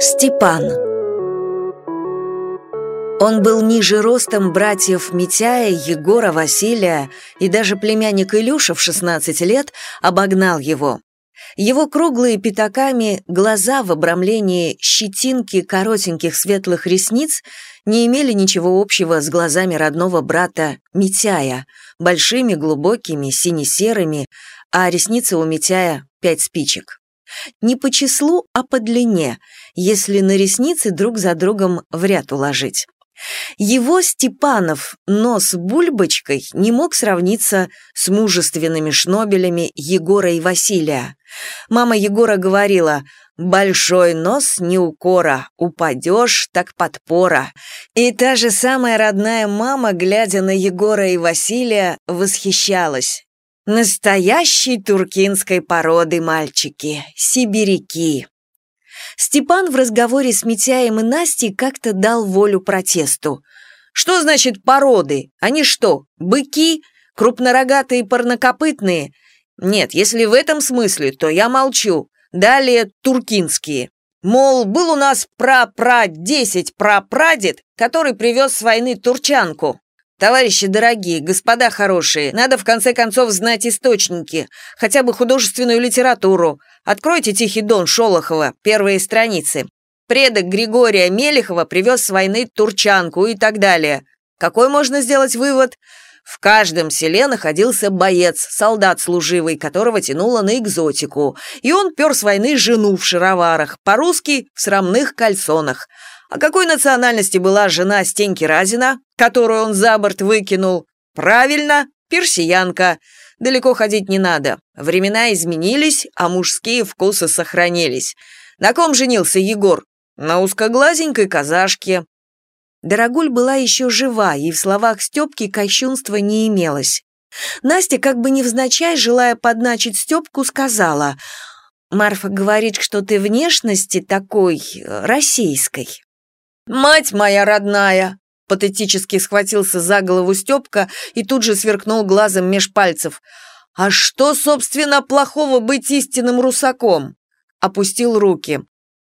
Степан Он был ниже ростом братьев Митяя, Егора, Василия, и даже племянник Илюша в 16 лет обогнал его. Его круглые пятаками глаза в обрамлении щетинки коротеньких светлых ресниц не имели ничего общего с глазами родного брата Митяя, большими, глубокими, сине-серыми, а ресницы у Митяя пять спичек. Не по числу, а по длине, если на ресницы друг за другом в ряд уложить. Его Степанов нос бульбочкой не мог сравниться с мужественными шнобелями Егора и Василия. Мама Егора говорила «Большой нос не укора, упадешь, так подпора». И та же самая родная мама, глядя на Егора и Василия, восхищалась. Настоящей туркинской породы мальчики, сибиряки. Степан в разговоре с Митяем и Настей как-то дал волю протесту. «Что значит породы? Они что, быки? Крупнорогатые парнокопытные? Нет, если в этом смысле, то я молчу. Далее туркинские. Мол, был у нас пра-пра-десять прапрадед, который привез с войны турчанку. Товарищи дорогие, господа хорошие, надо в конце концов знать источники, хотя бы художественную литературу. Откройте «Тихий дон» Шолохова, первые страницы. Предок Григория Мелехова привез с войны турчанку и так далее. Какой можно сделать вывод? В каждом селе находился боец, солдат служивый, которого тянуло на экзотику, и он пер с войны жену в шароварах, по-русски в срамных кальсонах. А какой национальности была жена Стеньки Разина, которую он за борт выкинул? Правильно, персиянка. Далеко ходить не надо. Времена изменились, а мужские вкусы сохранились. На ком женился Егор? На узкоглазенькой казашке. Дорогуль была еще жива, и в словах Степки кощунства не имелось. Настя, как бы невзначай, желая подначить Степку, сказала, «Марфа говорит, что ты внешности такой э, российской». «Мать моя родная!» Патетически схватился за голову Степка и тут же сверкнул глазом меж пальцев. «А что, собственно, плохого быть истинным русаком?» Опустил руки.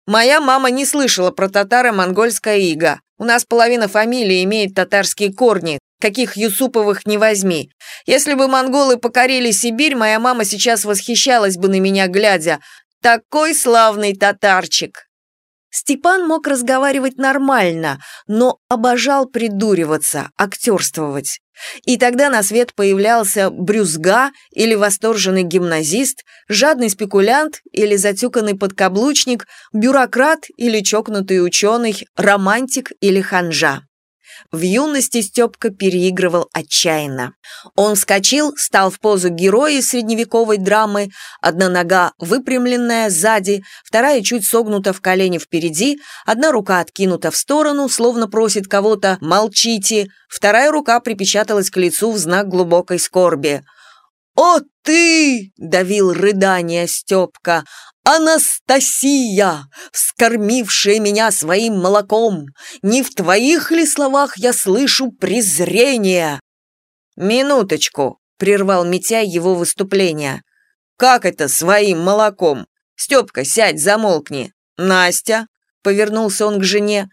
«Моя мама не слышала про татаро-монгольское иго. У нас половина фамилии имеет татарские корни, каких Юсуповых не возьми. Если бы монголы покорили Сибирь, моя мама сейчас восхищалась бы на меня, глядя. Такой славный татарчик!» Степан мог разговаривать нормально, но обожал придуриваться, актерствовать. И тогда на свет появлялся брюзга или восторженный гимназист, жадный спекулянт или затюканный подкаблучник, бюрократ или чокнутый ученый, романтик или ханжа. В юности Степка переигрывал отчаянно. Он вскочил, стал в позу героя средневековой драмы, одна нога выпрямленная сзади, вторая чуть согнута в колени впереди, одна рука откинута в сторону, словно просит кого-то «молчите», вторая рука припечаталась к лицу в знак глубокой скорби. «О ты!» — давил рыдание Степка. «Анастасия, вскормившая меня своим молоком, не в твоих ли словах я слышу презрение?» «Минуточку», — прервал Митяй его выступление. «Как это своим молоком? Степка, сядь, замолкни. Настя?» — повернулся он к жене.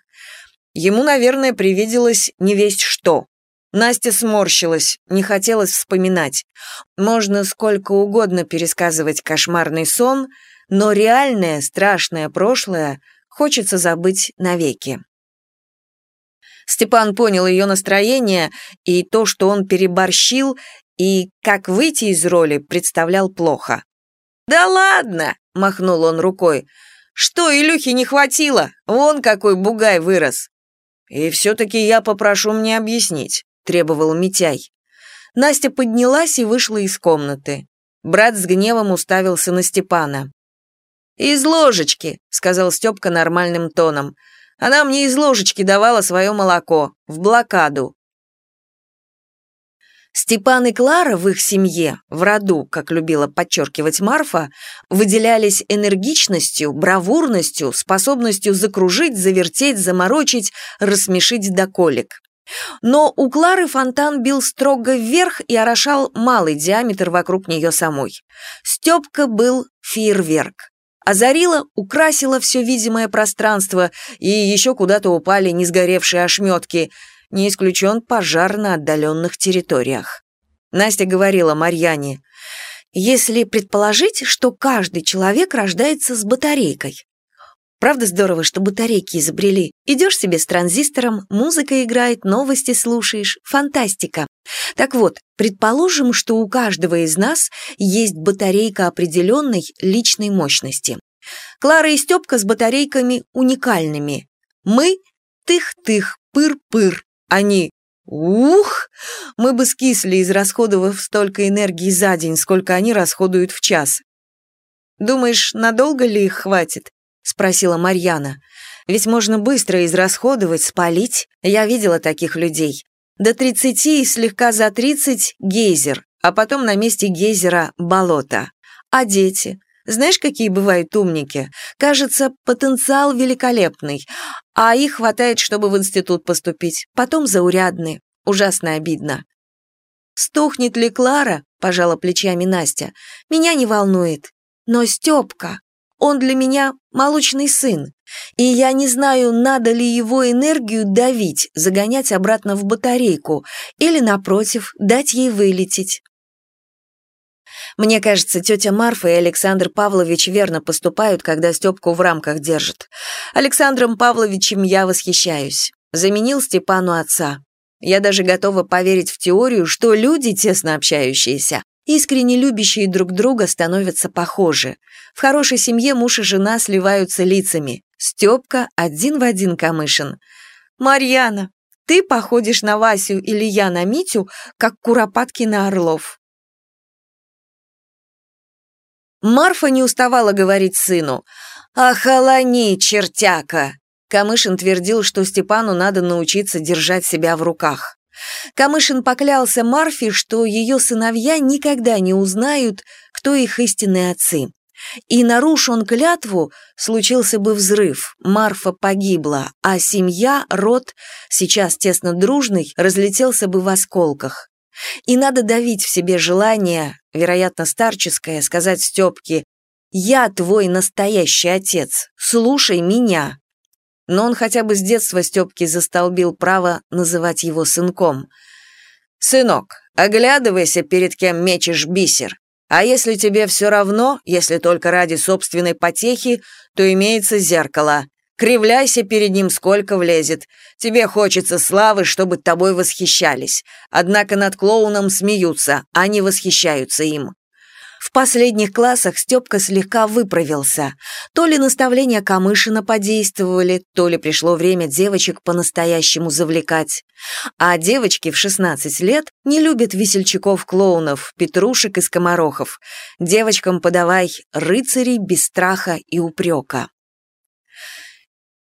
Ему, наверное, привиделось не весть что. Настя сморщилась, не хотелось вспоминать. Можно сколько угодно пересказывать кошмарный сон — но реальное страшное прошлое хочется забыть навеки. Степан понял ее настроение и то, что он переборщил, и как выйти из роли представлял плохо. «Да ладно!» — махнул он рукой. «Что, Илюхи не хватило? Вон какой бугай вырос!» «И все-таки я попрошу мне объяснить», — требовал Митяй. Настя поднялась и вышла из комнаты. Брат с гневом уставился на Степана. «Из ложечки», — сказал Степка нормальным тоном. «Она мне из ложечки давала свое молоко, в блокаду». Степан и Клара в их семье, в роду, как любила подчеркивать Марфа, выделялись энергичностью, бравурностью, способностью закружить, завертеть, заморочить, рассмешить до колик. Но у Клары фонтан бил строго вверх и орошал малый диаметр вокруг нее самой. Степка был фейерверк. Озарила, украсила все видимое пространство, и еще куда-то упали несгоревшие ошметки – не исключен пожар на отдаленных территориях. Настя говорила Марьяне, «Если предположить, что каждый человек рождается с батарейкой, Правда здорово, что батарейки изобрели. Идешь себе с транзистором, музыка играет, новости слушаешь. Фантастика. Так вот, предположим, что у каждого из нас есть батарейка определенной личной мощности. Клара и Степка с батарейками уникальными. Мы – тых-тых, пыр-пыр, они «Ух! Мы бы скисли, израсходовав столько энергии за день, сколько они расходуют в час». «Думаешь, надолго ли их хватит?» — спросила Марьяна. «Ведь можно быстро израсходовать, спалить. Я видела таких людей. До тридцати и слегка за тридцать — гейзер, а потом на месте гейзера — болото. А дети? Знаешь, какие бывают умники? Кажется, потенциал великолепный, а их хватает, чтобы в институт поступить. Потом заурядны. Ужасно обидно. «Стухнет ли Клара?» – пожала плечами Настя. «Меня не волнует. Но Степка, он для меня молочный сын. И я не знаю, надо ли его энергию давить, загонять обратно в батарейку, или, напротив, дать ей вылететь. Мне кажется, тетя Марфа и Александр Павлович верно поступают, когда Степку в рамках держат. Александром Павловичем я восхищаюсь. Заменил Степану отца. Я даже готова поверить в теорию, что люди, тесно общающиеся, искренне любящие друг друга, становятся похожи. В хорошей семье муж и жена сливаются лицами. Степка один в один Камышин. «Марьяна, ты походишь на Васю или я на Митю, как куропатки на орлов. Марфа не уставала говорить сыну. «Охолони, чертяка!» Камышин твердил, что Степану надо научиться держать себя в руках. Камышин поклялся Марфе, что ее сыновья никогда не узнают, кто их истинные отцы. И наруш он клятву, случился бы взрыв, Марфа погибла, а семья, род, сейчас тесно дружный, разлетелся бы в осколках. И надо давить в себе желание, вероятно, старческое, сказать Степке «Я твой настоящий отец, слушай меня». Но он хотя бы с детства Степке застолбил право называть его сынком. «Сынок, оглядывайся, перед кем мечешь бисер. А если тебе все равно, если только ради собственной потехи, то имеется зеркало. Кривляйся перед ним, сколько влезет. Тебе хочется славы, чтобы тобой восхищались. Однако над клоуном смеются, а не восхищаются им. В последних классах Степка слегка выправился. То ли наставления Камышина подействовали, то ли пришло время девочек по-настоящему завлекать. А девочки в 16 лет не любят весельчаков-клоунов, петрушек и скоморохов. Девочкам подавай рыцарей без страха и упрека.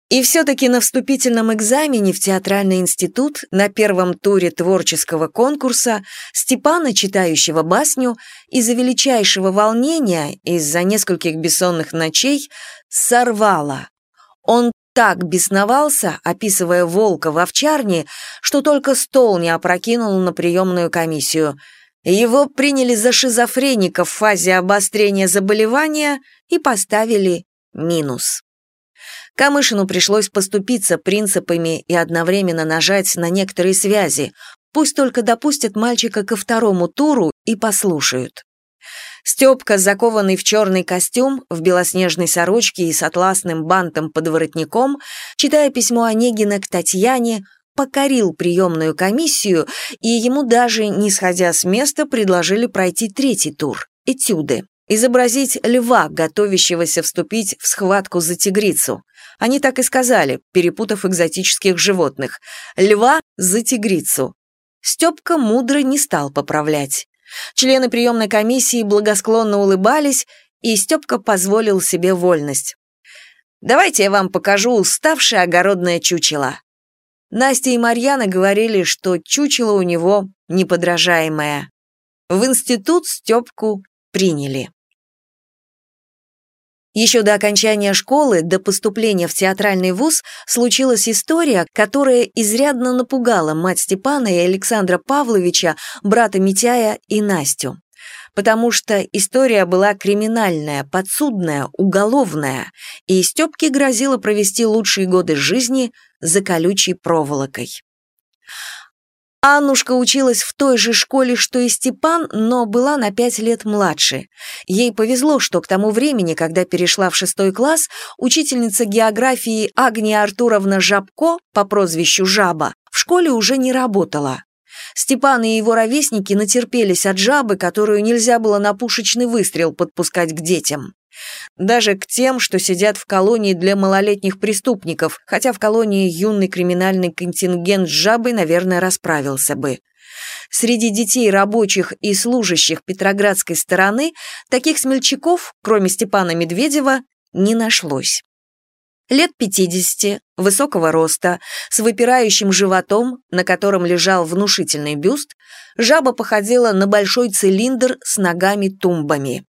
И все-таки на вступительном экзамене в театральный институт на первом туре творческого конкурса Степана, читающего басню, из-за величайшего волнения, из-за нескольких бессонных ночей, сорвало. Он так бесновался, описывая волка в овчарне, что только стол не опрокинул на приемную комиссию. Его приняли за шизофреника в фазе обострения заболевания и поставили минус. Камышину пришлось поступиться принципами и одновременно нажать на некоторые связи, пусть только допустят мальчика ко второму туру и послушают. Степка, закованный в черный костюм, в белоснежной сорочке и с атласным бантом под воротником, читая письмо Онегина к Татьяне, покорил приемную комиссию, и ему даже, не сходя с места, предложили пройти третий тур – этюды. Изобразить льва, готовящегося вступить в схватку за тигрицу. Они так и сказали, перепутав экзотических животных. Льва за тигрицу. Степка мудро не стал поправлять. Члены приемной комиссии благосклонно улыбались, и Степка позволил себе вольность. «Давайте я вам покажу уставшее огородное чучело». Настя и Марьяна говорили, что чучело у него неподражаемое. В институт Степку приняли. Еще до окончания школы, до поступления в театральный вуз, случилась история, которая изрядно напугала мать Степана и Александра Павловича, брата Митяя и Настю. Потому что история была криминальная, подсудная, уголовная, и Степке грозило провести лучшие годы жизни за колючей проволокой. Аннушка училась в той же школе, что и Степан, но была на пять лет младше. Ей повезло, что к тому времени, когда перешла в шестой класс, учительница географии Агния Артуровна Жабко по прозвищу Жаба в школе уже не работала. Степан и его ровесники натерпелись от жабы, которую нельзя было на пушечный выстрел подпускать к детям. Даже к тем, что сидят в колонии для малолетних преступников, хотя в колонии юный криминальный контингент с жабой, наверное, расправился бы. Среди детей рабочих и служащих Петроградской стороны таких смельчаков, кроме Степана Медведева, не нашлось. Лет 50, высокого роста, с выпирающим животом, на котором лежал внушительный бюст, жаба походила на большой цилиндр с ногами-тумбами.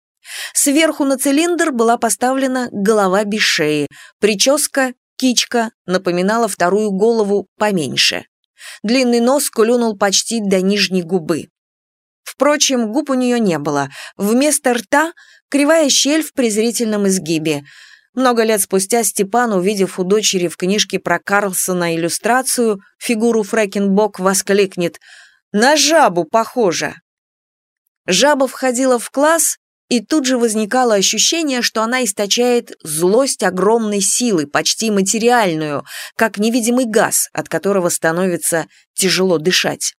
Сверху на цилиндр была поставлена голова без шеи, прическа, кичка, напоминала вторую голову поменьше. Длинный нос клюнул почти до нижней губы. Впрочем, губ у нее не было. Вместо рта — кривая щель в презрительном изгибе. Много лет спустя Степан, увидев у дочери в книжке про Карлсона иллюстрацию, фигуру Фрэкенбок воскликнет «На жабу похоже!». Жаба входила в класс и тут же возникало ощущение, что она источает злость огромной силы, почти материальную, как невидимый газ, от которого становится тяжело дышать.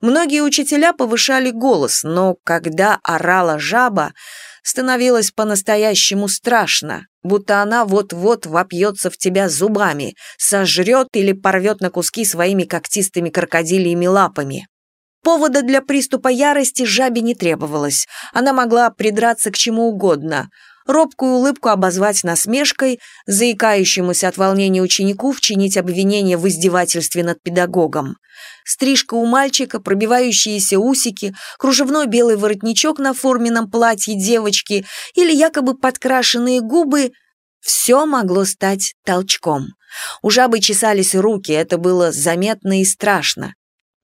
Многие учителя повышали голос, но когда орала жаба, становилось по-настоящему страшно, будто она вот-вот вопьется в тебя зубами, сожрет или порвет на куски своими когтистыми крокодильями лапами. Повода для приступа ярости жабе не требовалось. Она могла придраться к чему угодно. Робкую улыбку обозвать насмешкой, заикающемуся от волнения ученику вчинить обвинение в издевательстве над педагогом. Стрижка у мальчика, пробивающиеся усики, кружевной белый воротничок на форменном платье девочки или якобы подкрашенные губы – все могло стать толчком. У жабы чесались руки, это было заметно и страшно.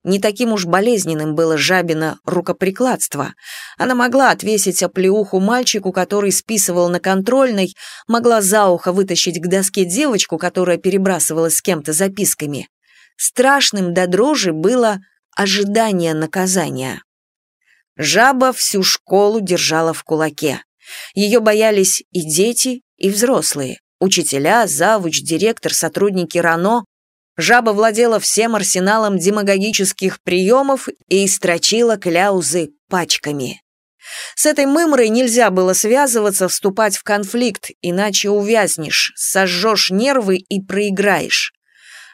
Не таким уж болезненным было жабино рукоприкладство. Она могла отвесить оплеуху мальчику, который списывал на контрольной, могла за ухо вытащить к доске девочку, которая перебрасывалась с кем-то записками. Страшным до дрожи было ожидание наказания. Жаба всю школу держала в кулаке. Ее боялись и дети, и взрослые. Учителя, завуч, директор, сотрудники РАНО, Жаба владела всем арсеналом демагогических приемов и истрочила кляузы пачками. С этой мымрой нельзя было связываться, вступать в конфликт, иначе увязнешь, сожжешь нервы и проиграешь.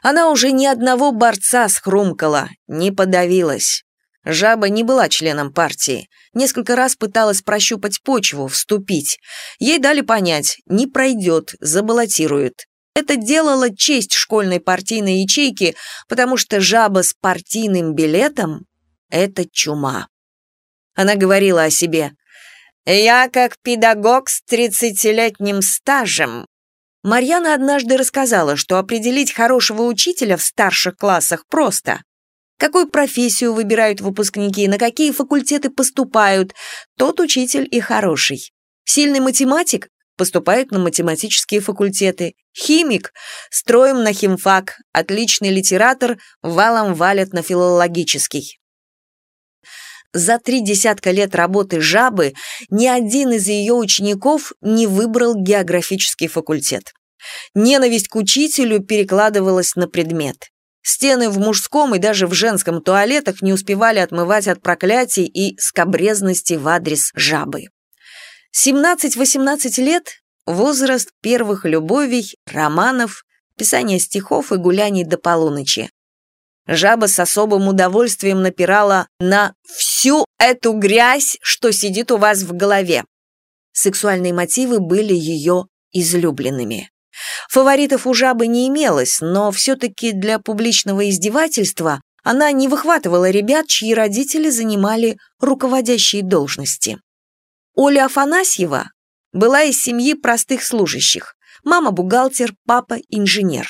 Она уже ни одного борца схрумкала, не подавилась. Жаба не была членом партии. Несколько раз пыталась прощупать почву, вступить. Ей дали понять, не пройдет, забаллотируют. Это делало честь школьной партийной ячейки, потому что жаба с партийным билетом — это чума. Она говорила о себе. «Я как педагог с тридцатилетним стажем». Марьяна однажды рассказала, что определить хорошего учителя в старших классах просто. Какую профессию выбирают выпускники, на какие факультеты поступают, тот учитель и хороший. Сильный математик поступают на математические факультеты. Химик – строим на химфак, отличный литератор валом валят на филологический. За три десятка лет работы жабы ни один из ее учеников не выбрал географический факультет. Ненависть к учителю перекладывалась на предмет. Стены в мужском и даже в женском туалетах не успевали отмывать от проклятий и скобрезности в адрес жабы. 17-18 лет – возраст первых любовей, романов, писания стихов и гуляний до полуночи. Жаба с особым удовольствием напирала на всю эту грязь, что сидит у вас в голове. Сексуальные мотивы были ее излюбленными. Фаворитов у жабы не имелось, но все-таки для публичного издевательства она не выхватывала ребят, чьи родители занимали руководящие должности. Оля Афанасьева была из семьи простых служащих. Мама бухгалтер, папа инженер.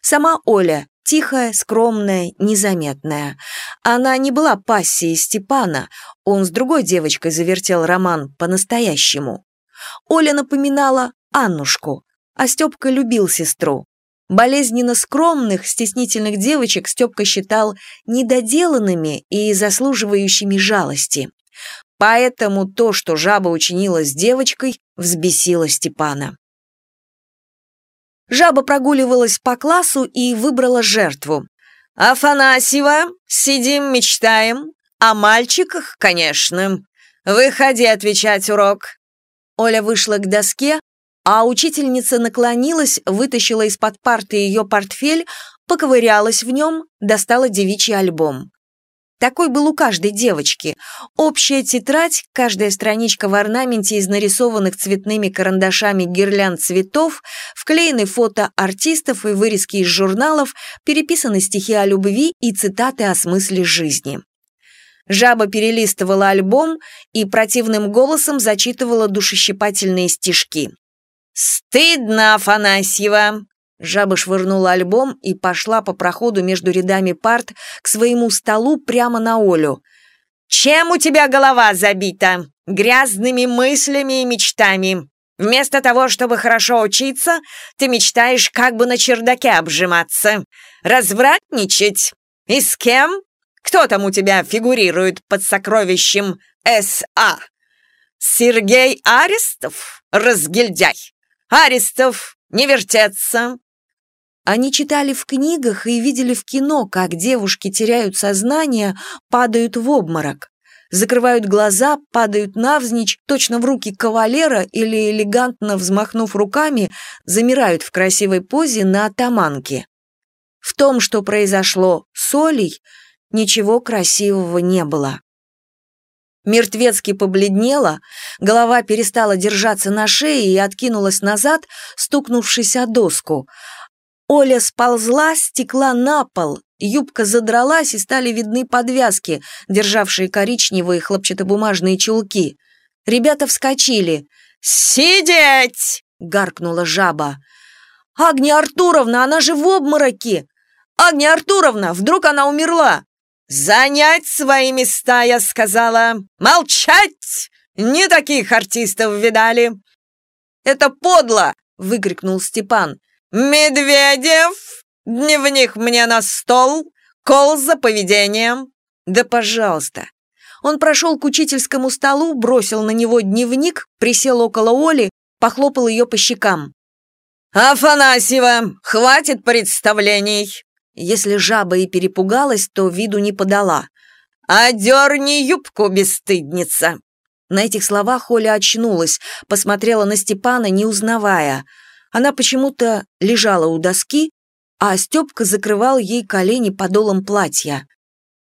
Сама Оля тихая, скромная, незаметная. Она не была пассией Степана, он с другой девочкой завертел роман по-настоящему. Оля напоминала Аннушку, а Степка любил сестру. Болезненно скромных, стеснительных девочек Степка считал недоделанными и заслуживающими жалости. Поэтому то, что жаба учинила с девочкой, взбесило Степана. Жаба прогуливалась по классу и выбрала жертву. «Афанасьева, сидим, мечтаем. О мальчиках, конечно. Выходи отвечать урок». Оля вышла к доске, а учительница наклонилась, вытащила из-под парты ее портфель, поковырялась в нем, достала девичий альбом. Такой был у каждой девочки. Общая тетрадь, каждая страничка в орнаменте из нарисованных цветными карандашами гирлянд цветов, вклеены фото артистов и вырезки из журналов, переписаны стихи о любви и цитаты о смысле жизни. Жаба перелистывала альбом и противным голосом зачитывала душещипательные стишки. «Стыдно, Афанасьева! Жаба швырнула альбом и пошла по проходу между рядами парт к своему столу прямо на Олю. «Чем у тебя голова забита? Грязными мыслями и мечтами. Вместо того, чтобы хорошо учиться, ты мечтаешь как бы на чердаке обжиматься. Развратничать? И с кем? Кто там у тебя фигурирует под сокровищем С.А.? Сергей Арестов? Разгильдяй! Арестов, не вертеться, они читали в книгах и видели в кино, как девушки теряют сознание, падают в обморок. Закрывают глаза, падают навзничь, точно в руки кавалера или, элегантно взмахнув руками, замирают в красивой позе на атаманке. В том, что произошло с Олей, ничего красивого не было. Мертвецки побледнела, голова перестала держаться на шее и откинулась назад, стукнувшись о доску, Оля сползла, стекла на пол, юбка задралась и стали видны подвязки, державшие коричневые хлопчатобумажные чулки. Ребята вскочили. «Сидеть!» — гаркнула жаба. «Агния Артуровна, она же в обмороке! Агния Артуровна, вдруг она умерла!» «Занять свои места, я сказала! Молчать! Не таких артистов видали!» «Это подло!» — выкрикнул Степан. «Медведев! Дневник мне на стол! Кол за поведением!» «Да пожалуйста!» Он прошел к учительскому столу, бросил на него дневник, присел около Оли, похлопал ее по щекам. «Афанасьева, хватит представлений!» Если жаба и перепугалась, то виду не подала. «Одерни юбку, бесстыдница!» На этих словах Оля очнулась, посмотрела на Степана, не узнавая – она почему-то лежала у доски, а Степка закрывал ей колени подолом платья.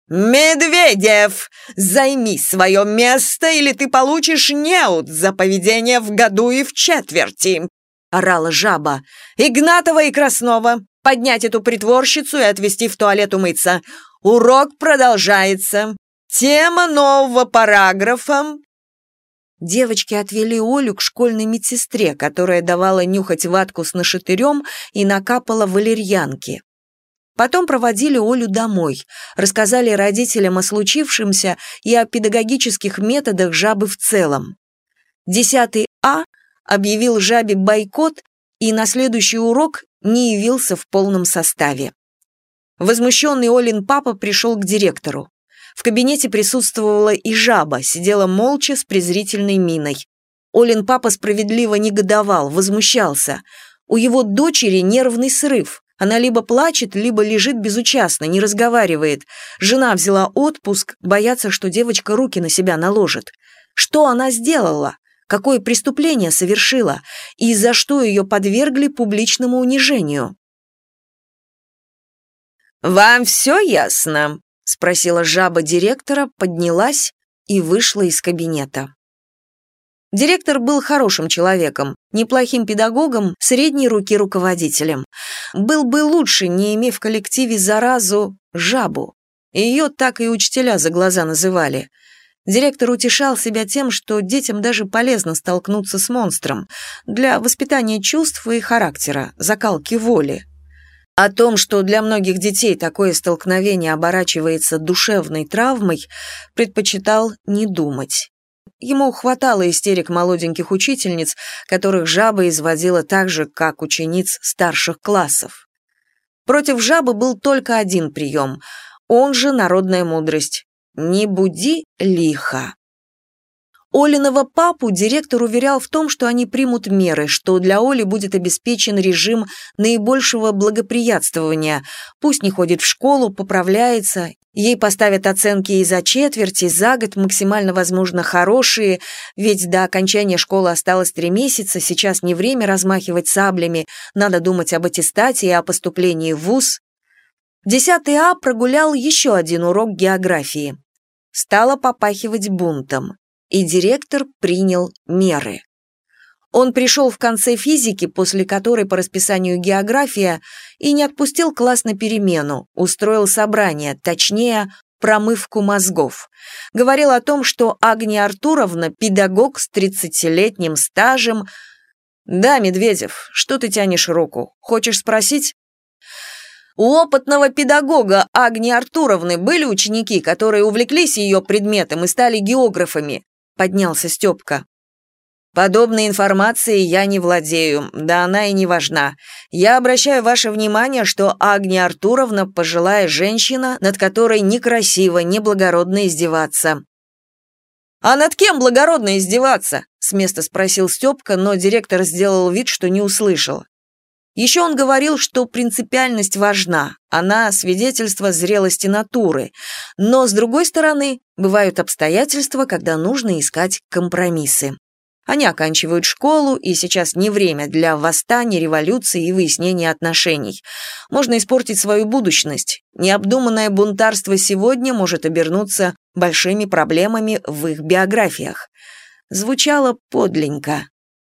«Медведев, займи свое место, или ты получишь неуд за поведение в году и в четверти!» — орала жаба. «Игнатова и Краснова, поднять эту притворщицу и отвезти в туалет умыться. Урок продолжается. Тема нового параграфа Девочки отвели Олю к школьной медсестре, которая давала нюхать ватку с нашатырем и накапала валерьянки. Потом проводили Олю домой, рассказали родителям о случившемся и о педагогических методах жабы в целом. Десятый А объявил жабе бойкот и на следующий урок не явился в полном составе. Возмущенный Олин папа пришел к директору. В кабинете присутствовала и жаба, сидела молча с презрительной миной. Олин папа справедливо негодовал, возмущался. У его дочери нервный срыв. Она либо плачет, либо лежит безучастно, не разговаривает. Жена взяла отпуск, боятся, что девочка руки на себя наложит. Что она сделала? Какое преступление совершила? И за что ее подвергли публичному унижению? «Вам все ясно?» Спросила жаба директора, поднялась и вышла из кабинета. Директор был хорошим человеком, неплохим педагогом, средней руки руководителем. Был бы лучше, не имев в коллективе заразу жабу. Ее так и учителя за глаза называли. Директор утешал себя тем, что детям даже полезно столкнуться с монстром для воспитания чувств и характера, закалки воли. О том, что для многих детей такое столкновение оборачивается душевной травмой, предпочитал не думать. Ему хватало истерик молоденьких учительниц, которых жаба изводила так же, как учениц старших классов. Против жабы был только один прием, он же народная мудрость «не буди лихо». Олиного папу директор уверял в том, что они примут меры, что для Оли будет обеспечен режим наибольшего благоприятствования. Пусть не ходит в школу, поправляется, ей поставят оценки и за четверть, и за год максимально возможно хорошие, ведь до окончания школы осталось три месяца, сейчас не время размахивать саблями, надо думать об аттестате и о поступлении в ВУЗ. Десятый А прогулял еще один урок географии. Стало попахивать бунтом и директор принял меры. Он пришел в конце физики, после которой по расписанию география, и не отпустил класс на перемену, устроил собрание, точнее, промывку мозгов. Говорил о том, что Агния Артуровна – педагог с 30-летним стажем. «Да, Медведев, что ты тянешь руку? Хочешь спросить?» У опытного педагога Агнии Артуровны были ученики, которые увлеклись ее предметом и стали географами поднялся Степка. Подобной информацией я не владею, да она и не важна. Я обращаю ваше внимание, что Агния Артуровна – пожилая женщина, над которой некрасиво, неблагородно издеваться. «А над кем благородно издеваться?» – с места спросил Степка, но директор сделал вид, что не услышал. Еще он говорил, что принципиальность важна, она свидетельство зрелости натуры, но, с другой стороны, бывают обстоятельства, когда нужно искать компромиссы. Они оканчивают школу, и сейчас не время для восстания, революции и выяснения отношений. Можно испортить свою будущность. Необдуманное бунтарство сегодня может обернуться большими проблемами в их биографиях. Звучало подленько.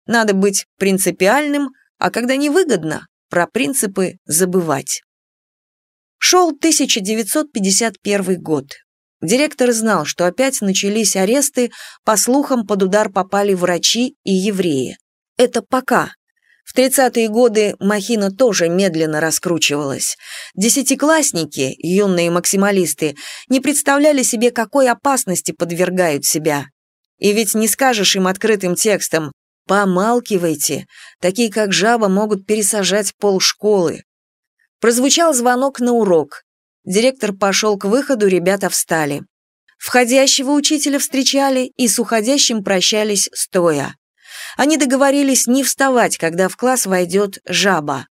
Надо быть принципиальным, а когда невыгодно, про принципы забывать. Шел 1951 год. Директор знал, что опять начались аресты, по слухам под удар попали врачи и евреи. Это пока. В 30-е годы махина тоже медленно раскручивалась. Десятиклассники, юные максималисты, не представляли себе, какой опасности подвергают себя. И ведь не скажешь им открытым текстом Помалкивайте. Такие, как жаба, могут пересажать полшколы. Прозвучал звонок на урок. Директор пошел к выходу, ребята встали. Входящего учителя встречали и с уходящим прощались стоя. Они договорились не вставать, когда в класс войдет жаба.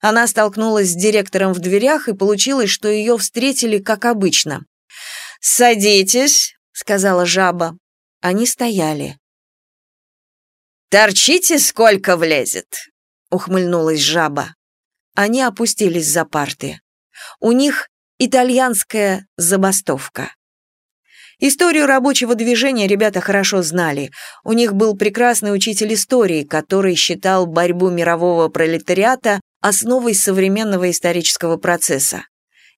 Она столкнулась с директором в дверях, и получилось, что ее встретили как обычно. «Садитесь», — сказала жаба. Они стояли. «Торчите, сколько влезет!» — ухмыльнулась жаба. Они опустились за парты. У них итальянская забастовка. Историю рабочего движения ребята хорошо знали. У них был прекрасный учитель истории, который считал борьбу мирового пролетариата основой современного исторического процесса.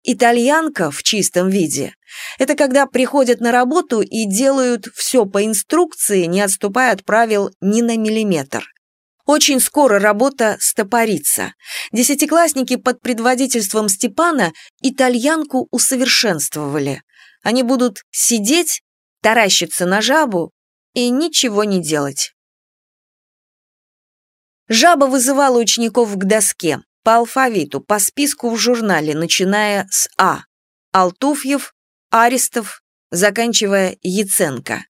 Итальянка в чистом виде – это когда приходят на работу и делают все по инструкции, не отступая от правил ни на миллиметр. Очень скоро работа стопорится. Десятиклассники под предводительством Степана итальянку усовершенствовали. Они будут сидеть, таращиться на жабу и ничего не делать. Жаба вызывала учеников к доске по алфавиту, по списку в журнале, начиная с А. Алтуфьев, Аристов, заканчивая Яценко.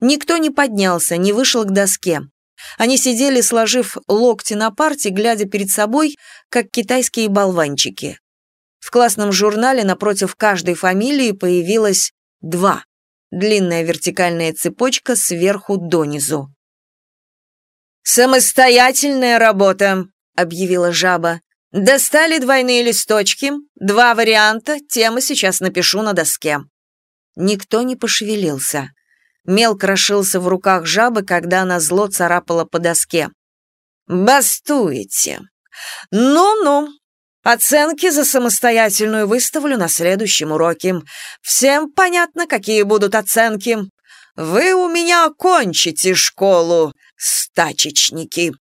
Никто не поднялся, не вышел к доске. Они сидели, сложив локти на парте, глядя перед собой, как китайские болванчики. В классном журнале напротив каждой фамилии появилось два. Длинная вертикальная цепочка сверху донизу. «Самостоятельная работа», объявила жаба. «Достали двойные листочки, два варианта, темы сейчас напишу на доске». Никто не пошевелился. Мел крошился в руках жабы, когда она зло царапала по доске. «Бастуете! Ну-ну, Оценки за самостоятельную выставлю на следующем уроке. Всем понятно, какие будут оценки. Вы у меня окончите школу, стачечники.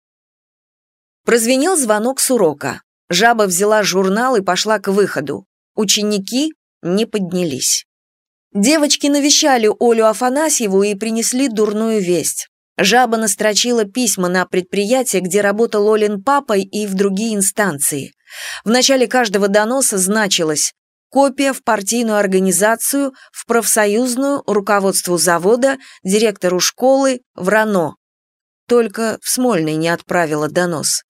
Прозвенел звонок с урока. Жаба взяла журнал и пошла к выходу. Ученики не поднялись. Девочки навещали Олю Афанасьеву и принесли дурную весть. Жаба настрочила письма на предприятие, где работал Олин папой и в другие инстанции. В начале каждого доноса значилось копия в партийную организацию, в профсоюзную, руководству завода, директору школы, в РАНО. Только в Смольный не отправила донос.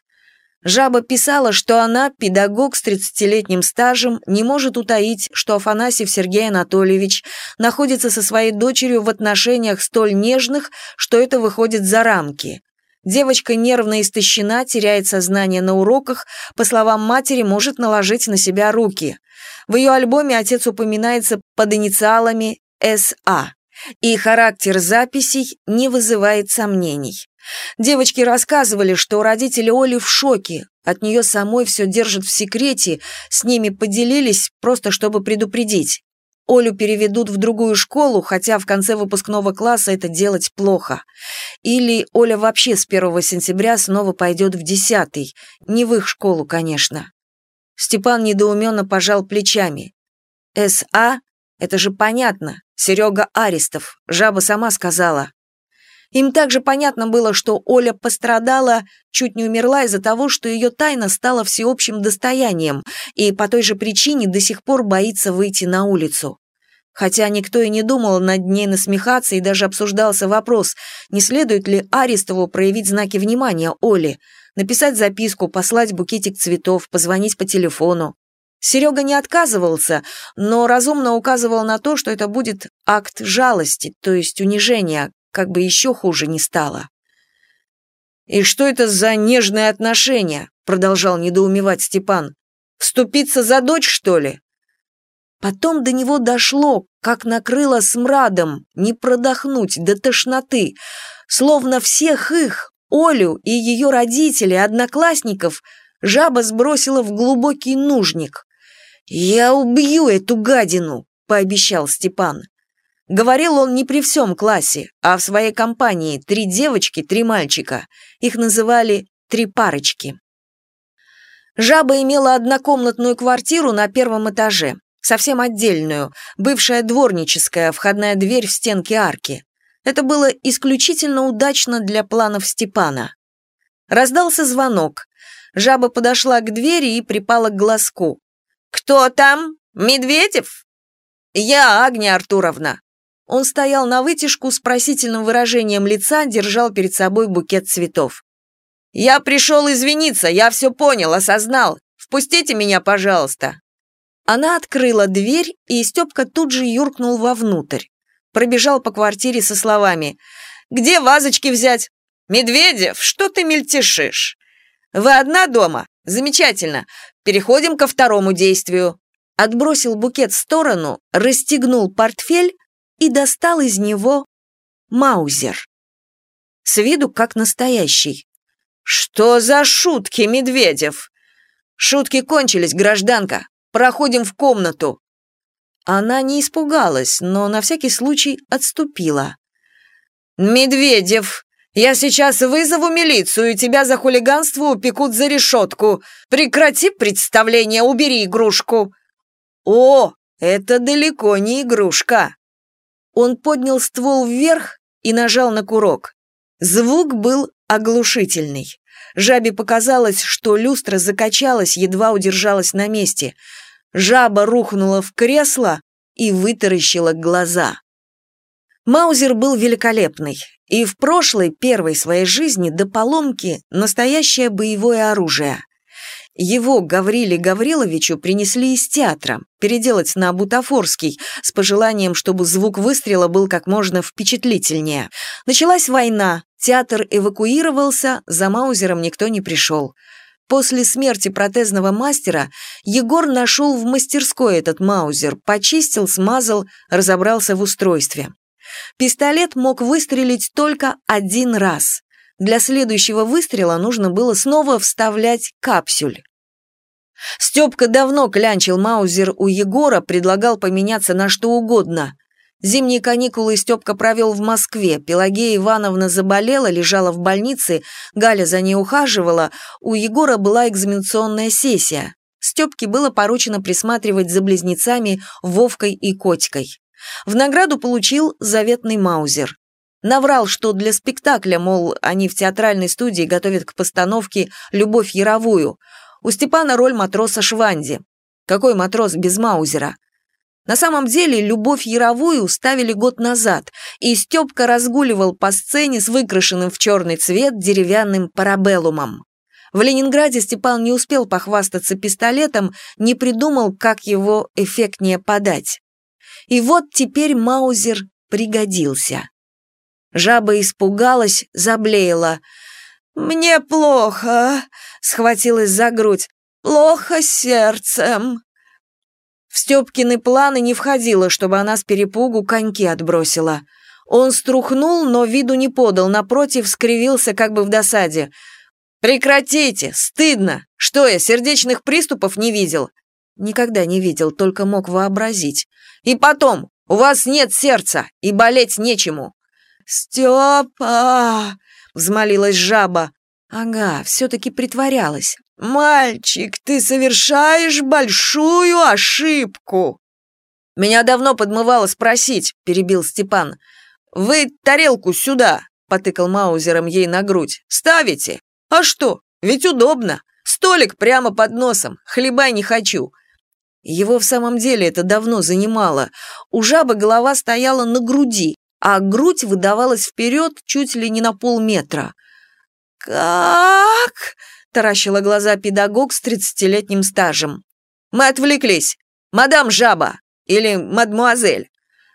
Жаба писала, что она, педагог с 30-летним стажем, не может утаить, что Афанасьев Сергей Анатольевич находится со своей дочерью в отношениях столь нежных, что это выходит за рамки. Девочка нервно истощена, теряет сознание на уроках, по словам матери, может наложить на себя руки. В ее альбоме отец упоминается под инициалами «СА», и характер записей не вызывает сомнений. Девочки рассказывали, что родители Оли в шоке, от нее самой все держат в секрете, с ними поделились, просто чтобы предупредить. Олю переведут в другую школу, хотя в конце выпускного класса это делать плохо. Или Оля вообще с 1 сентября снова пойдет в 10 не в их школу, конечно. Степан недоуменно пожал плечами. «СА? Это же понятно. Серега Аристов. Жаба сама сказала. Им также понятно было, что Оля пострадала, чуть не умерла из-за того, что ее тайна стала всеобщим достоянием, и по той же причине до сих пор боится выйти на улицу. Хотя никто и не думал над ней насмехаться, и даже обсуждался вопрос, не следует ли Арестову проявить знаки внимания Оле, написать записку, послать букетик цветов, позвонить по телефону. Серега не отказывался, но разумно указывал на то, что это будет акт жалости, то есть унижения, как бы еще хуже не стало. «И что это за нежные отношения?» продолжал недоумевать Степан. «Вступиться за дочь, что ли?» Потом до него дошло, как накрыло смрадом, не продохнуть до тошноты, словно всех их, Олю и ее родителей, одноклассников, жаба сбросила в глубокий нужник. «Я убью эту гадину», — пообещал Степан. Говорил он не при всем классе, а в своей компании три девочки, три мальчика. Их называли «три парочки». Жаба имела однокомнатную квартиру на первом этаже, совсем отдельную, бывшая дворническая, входная дверь в стенке арки. Это было исключительно удачно для планов Степана. Раздался звонок. Жаба подошла к двери и припала к глазку. «Кто там? Медведев?» «Я, Агния Артуровна», он стоял на вытяжку с просительным выражением лица, держал перед собой букет цветов. «Я пришел извиниться, я все понял, осознал. Впустите меня, пожалуйста». Она открыла дверь, и Степка тут же юркнул вовнутрь. Пробежал по квартире со словами «Где вазочки взять?» «Медведев, что ты мельтешишь?» «Вы одна дома? Замечательно. Переходим ко второму действию». Отбросил букет в сторону, расстегнул портфель и достал из него маузер. С виду как настоящий. «Что за шутки, Медведев?» «Шутки кончились, гражданка. Проходим в комнату». Она не испугалась, но на всякий случай отступила. «Медведев, я сейчас вызову милицию, и тебя за хулиганство упекут за решетку. Прекрати представление, убери игрушку». «О, это далеко не игрушка». Он поднял ствол вверх и нажал на курок. Звук был оглушительный. Жабе показалось, что люстра закачалась, едва удержалась на месте. Жаба рухнула в кресло и вытаращила глаза. Маузер был великолепный, и в прошлой, первой своей жизни до поломки настоящее боевое оружие. Его Гавриле Гавриловичу принесли из театра, переделать на бутафорский, с пожеланием, чтобы звук выстрела был как можно впечатлительнее. Началась война, театр эвакуировался, за Маузером никто не пришел. После смерти протезного мастера Егор нашел в мастерской этот Маузер, почистил, смазал, разобрался в устройстве. Пистолет мог выстрелить только один раз. Для следующего выстрела нужно было снова вставлять капсюль. Степка давно клянчил Маузер у Егора, предлагал поменяться на что угодно. Зимние каникулы Степка провел в Москве, Пелагея Ивановна заболела, лежала в больнице, Галя за ней ухаживала, у Егора была экзаменационная сессия. Степке было поручено присматривать за близнецами Вовкой и Котькой. В награду получил заветный Маузер. Наврал, что для спектакля, мол, они в театральной студии готовят к постановке «Любовь Яровую», у Степана роль матроса Шванди. Какой матрос без Маузера? На самом деле, «Любовь Яровую» ставили год назад, и Степка разгуливал по сцене с выкрашенным в черный цвет деревянным парабеллумом. В Ленинграде Степан не успел похвастаться пистолетом, не придумал, как его эффектнее подать. И вот теперь Маузер пригодился. Жаба испугалась, заблеяла – «Мне плохо», — схватилась за грудь. «Плохо сердцем». В Степкины планы не входило, чтобы она с перепугу коньки отбросила. Он струхнул, но виду не подал, напротив, скривился как бы в досаде. «Прекратите! Стыдно! Что я, сердечных приступов не видел?» Никогда не видел, только мог вообразить. «И потом, у вас нет сердца, и болеть нечему!» «Степа!» Взмолилась жаба. Ага, все-таки притворялась. «Мальчик, ты совершаешь большую ошибку!» «Меня давно подмывало спросить», — перебил Степан. «Вы тарелку сюда», — потыкал Маузером ей на грудь. «Ставите? А что? Ведь удобно. Столик прямо под носом. Хлебай не хочу». Его в самом деле это давно занимало. У жабы голова стояла на груди, а грудь выдавалась вперед чуть ли не на полметра. «Как?» – таращила глаза педагог с тридцатилетним стажем. «Мы отвлеклись. Мадам Жаба или мадмуазель».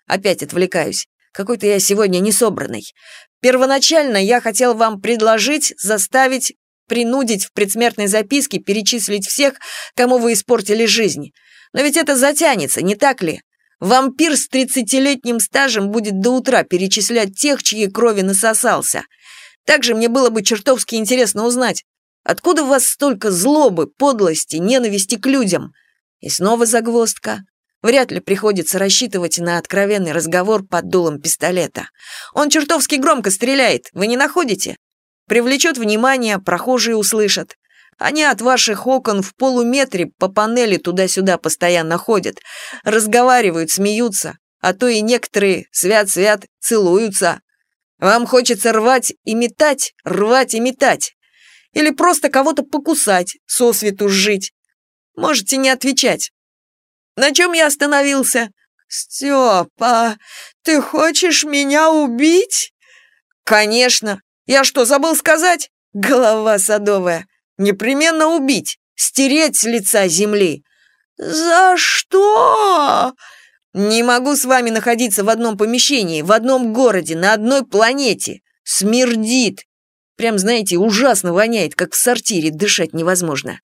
Опять отвлекаюсь. Какой-то я сегодня несобранный. Первоначально я хотел вам предложить заставить принудить в предсмертной записке перечислить всех, кому вы испортили жизнь. Но ведь это затянется, не так ли? Вампир с тридцатилетним стажем будет до утра перечислять тех, чьи крови насосался. Также мне было бы чертовски интересно узнать, откуда у вас столько злобы, подлости, ненависти к людям? И снова загвоздка. Вряд ли приходится рассчитывать на откровенный разговор под дулом пистолета. Он чертовски громко стреляет, вы не находите? Привлечет внимание, прохожие услышат. Они от ваших окон в полуметре по панели туда-сюда постоянно ходят, разговаривают, смеются, а то и некоторые свят-свят целуются. Вам хочется рвать и метать, рвать и метать. Или просто кого-то покусать, сосвету жить. Можете не отвечать. На чем я остановился? Степа, ты хочешь меня убить? Конечно. Я что, забыл сказать? Голова садовая. Непременно убить, стереть с лица земли. За что? Не могу с вами находиться в одном помещении, в одном городе, на одной планете. Смердит. Прям, знаете, ужасно воняет, как в сортире, дышать невозможно.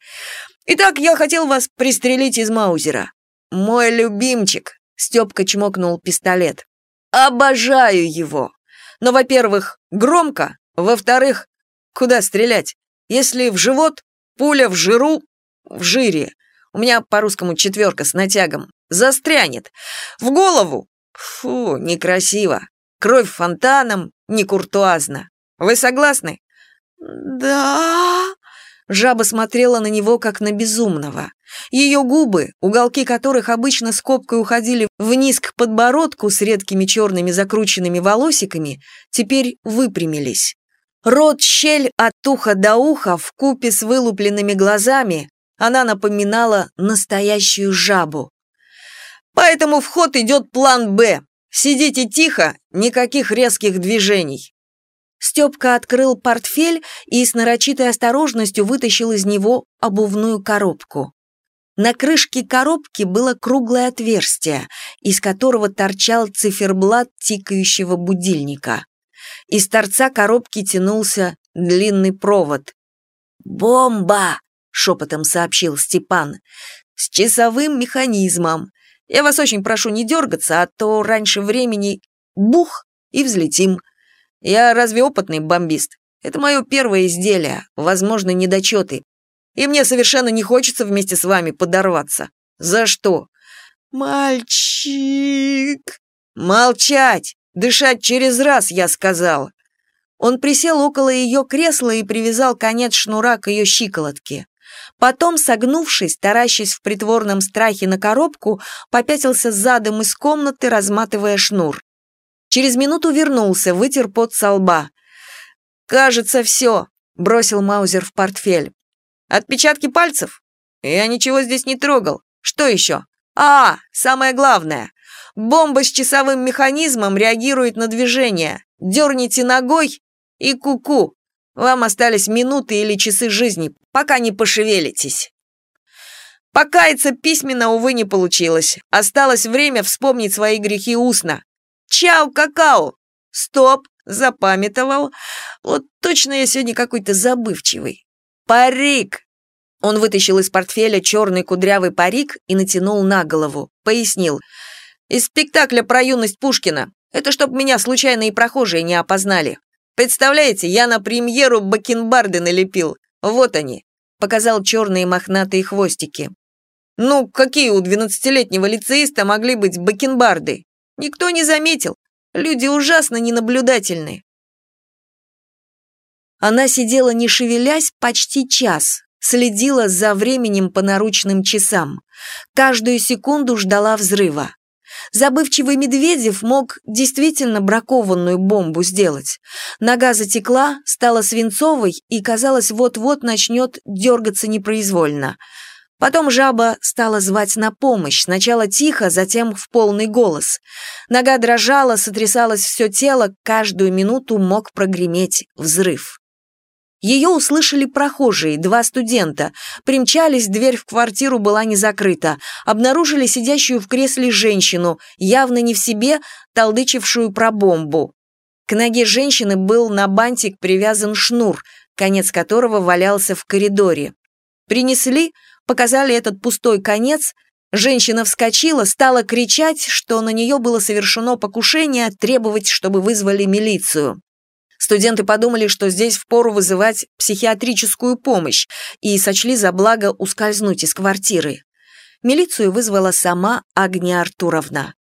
Итак, я хотел вас пристрелить из Маузера. Мой любимчик. Степка чмокнул пистолет. Обожаю его. Но, во-первых, громко, во-вторых, куда стрелять? Если в живот, пуля в жиру, в жире. У меня по-русскому четверка с натягом. Застрянет. В голову. Фу, некрасиво. Кровь фонтаном, не куртуазно. Вы согласны? Да. Жаба смотрела на него, как на безумного. Ее губы, уголки которых обычно скобкой уходили вниз к подбородку с редкими черными закрученными волосиками, теперь выпрямились. Рот щель от уха до уха в купе с вылупленными глазами, она напоминала настоящую жабу. Поэтому в ход идет план «Б». Сидите тихо, никаких резких движений. Степка открыл портфель и с нарочитой осторожностью вытащил из него обувную коробку. На крышке коробки было круглое отверстие, из которого торчал циферблат тикающего будильника. Из торца коробки тянулся длинный провод. «Бомба!» — шепотом сообщил Степан. «С часовым механизмом. Я вас очень прошу не дергаться, а то раньше времени Бух, и взлетим. Я разве опытный бомбист? Это мое первое изделие, возможно, недочеты. И мне совершенно не хочется вместе с вами подорваться. За что? Мальчик. Молчать! Дышать через раз, я сказал. Он присел около ее кресла и привязал конец шнура к ее щиколотке. Потом, согнувшись, таращась в притворном страхе на коробку, попятился задом из комнаты, разматывая шнур. Через минуту вернулся, вытер пот со лба. «Кажется, все», — бросил Маузер в портфель. «Отпечатки пальцев? Я ничего здесь не трогал. Что еще? А, самое главное. Бомба с часовым механизмом реагирует на движение. Дерните ногой и ку-ку. Вам остались минуты или часы жизни, пока не пошевелитесь. Покаяться письменно, увы, не получилось. Осталось время вспомнить свои грехи устно. Чау, какао! Стоп, запамятовал. Вот точно я сегодня какой-то забывчивый. Парик! Он вытащил из портфеля черный кудрявый парик и натянул на голову. Пояснил. Из спектакля про юность Пушкина. Это чтоб меня случайные прохожие не опознали. Представляете, я на премьеру бакенбарды налепил. Вот они. Показал черные мохнатые хвостики. Ну, какие у двенадцатилетнего лицеиста могли быть бакенбарды? Никто не заметил. Люди ужасно ненаблюдательны. Она сидела не шевелясь почти час, следила за временем по наручным часам. Каждую секунду ждала взрыва. Забывчивый Медведев мог действительно бракованную бомбу сделать. Нога затекла, стала свинцовой и, казалось, вот-вот начнет дергаться непроизвольно. Потом жаба стала звать на помощь, сначала тихо, затем в полный голос. Нога дрожала, сотрясалось все тело, каждую минуту мог прогреметь взрыв. Ее услышали прохожие, два студента. Примчались, дверь в квартиру была не закрыта. Обнаружили сидящую в кресле женщину, явно не в себе, толдычившую про бомбу. К ноге женщины был на бантик привязан шнур, конец которого валялся в коридоре. Принесли, показали этот пустой конец, женщина вскочила, стала кричать, что на нее было совершено покушение, требовать, чтобы вызвали милицию. Студенты подумали, что здесь впору вызывать психиатрическую помощь и сочли за благо ускользнуть из квартиры. Милицию вызвала сама Агния Артуровна.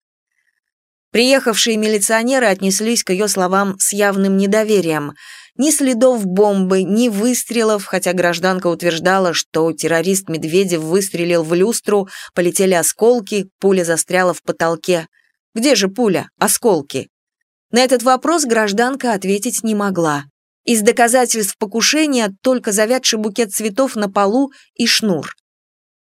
Приехавшие милиционеры отнеслись к ее словам с явным недоверием. Ни следов бомбы, ни выстрелов, хотя гражданка утверждала, что террорист Медведев выстрелил в люстру, полетели осколки, пуля застряла в потолке. Где же пуля? Осколки. На этот вопрос гражданка ответить не могла. Из доказательств покушения только завядший букет цветов на полу и шнур.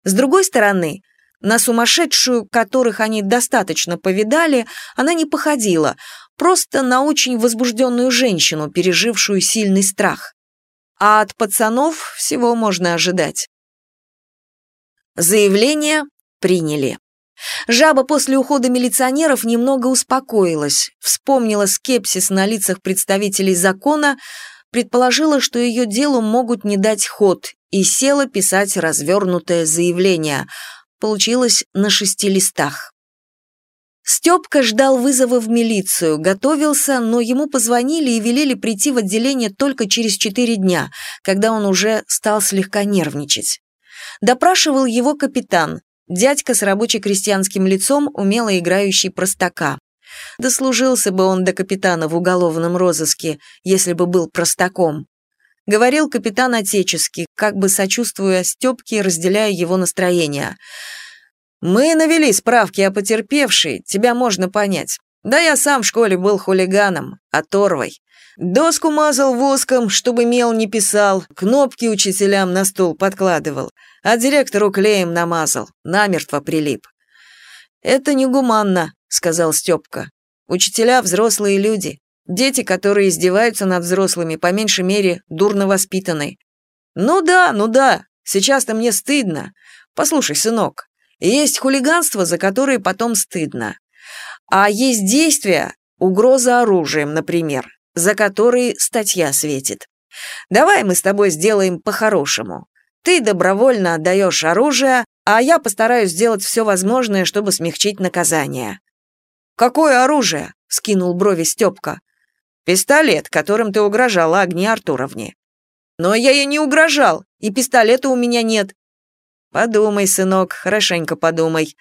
С другой стороны, на сумасшедшую, которых они достаточно повидали, она не походила, просто на очень возбужденную женщину, пережившую сильный страх. А от пацанов всего можно ожидать. Заявление приняли. Жаба после ухода милиционеров немного успокоилась, вспомнила скепсис на лицах представителей закона, предположила, что ее делу могут не дать ход, и села писать развернутое заявление. Получилось на шести листах. Степка ждал вызова в милицию, готовился, но ему позвонили и велели прийти в отделение только через четыре дня, когда он уже стал слегка нервничать. Допрашивал его капитан, Дядька с рабоче-крестьянским лицом, умело играющий простака. Дослужился бы он до капитана в уголовном розыске, если бы был простаком. Говорил капитан отечески, как бы сочувствуя Степке, разделяя его настроение. «Мы навели справки о потерпевшей, тебя можно понять. Да я сам в школе был хулиганом, оторвой. Доску мазал воском, чтобы мел не писал, кнопки учителям на стол подкладывал а директору клеем намазал, намертво прилип. «Это негуманно», — сказал Степка. «Учителя — взрослые люди. Дети, которые издеваются над взрослыми, по меньшей мере, дурно воспитаны». «Ну да, ну да, сейчас-то мне стыдно. Послушай, сынок, есть хулиганство, за которое потом стыдно. А есть действия, угроза оружием, например, за которые статья светит. Давай мы с тобой сделаем по-хорошему. Ты добровольно отдаешь оружие, а я постараюсь сделать все возможное, чтобы смягчить наказание». «Какое оружие?» — скинул брови Степка. «Пистолет, которым ты угрожала Агне Артуровне». «Но я ей не угрожал, и пистолета у меня нет». «Подумай, сынок, хорошенько подумай.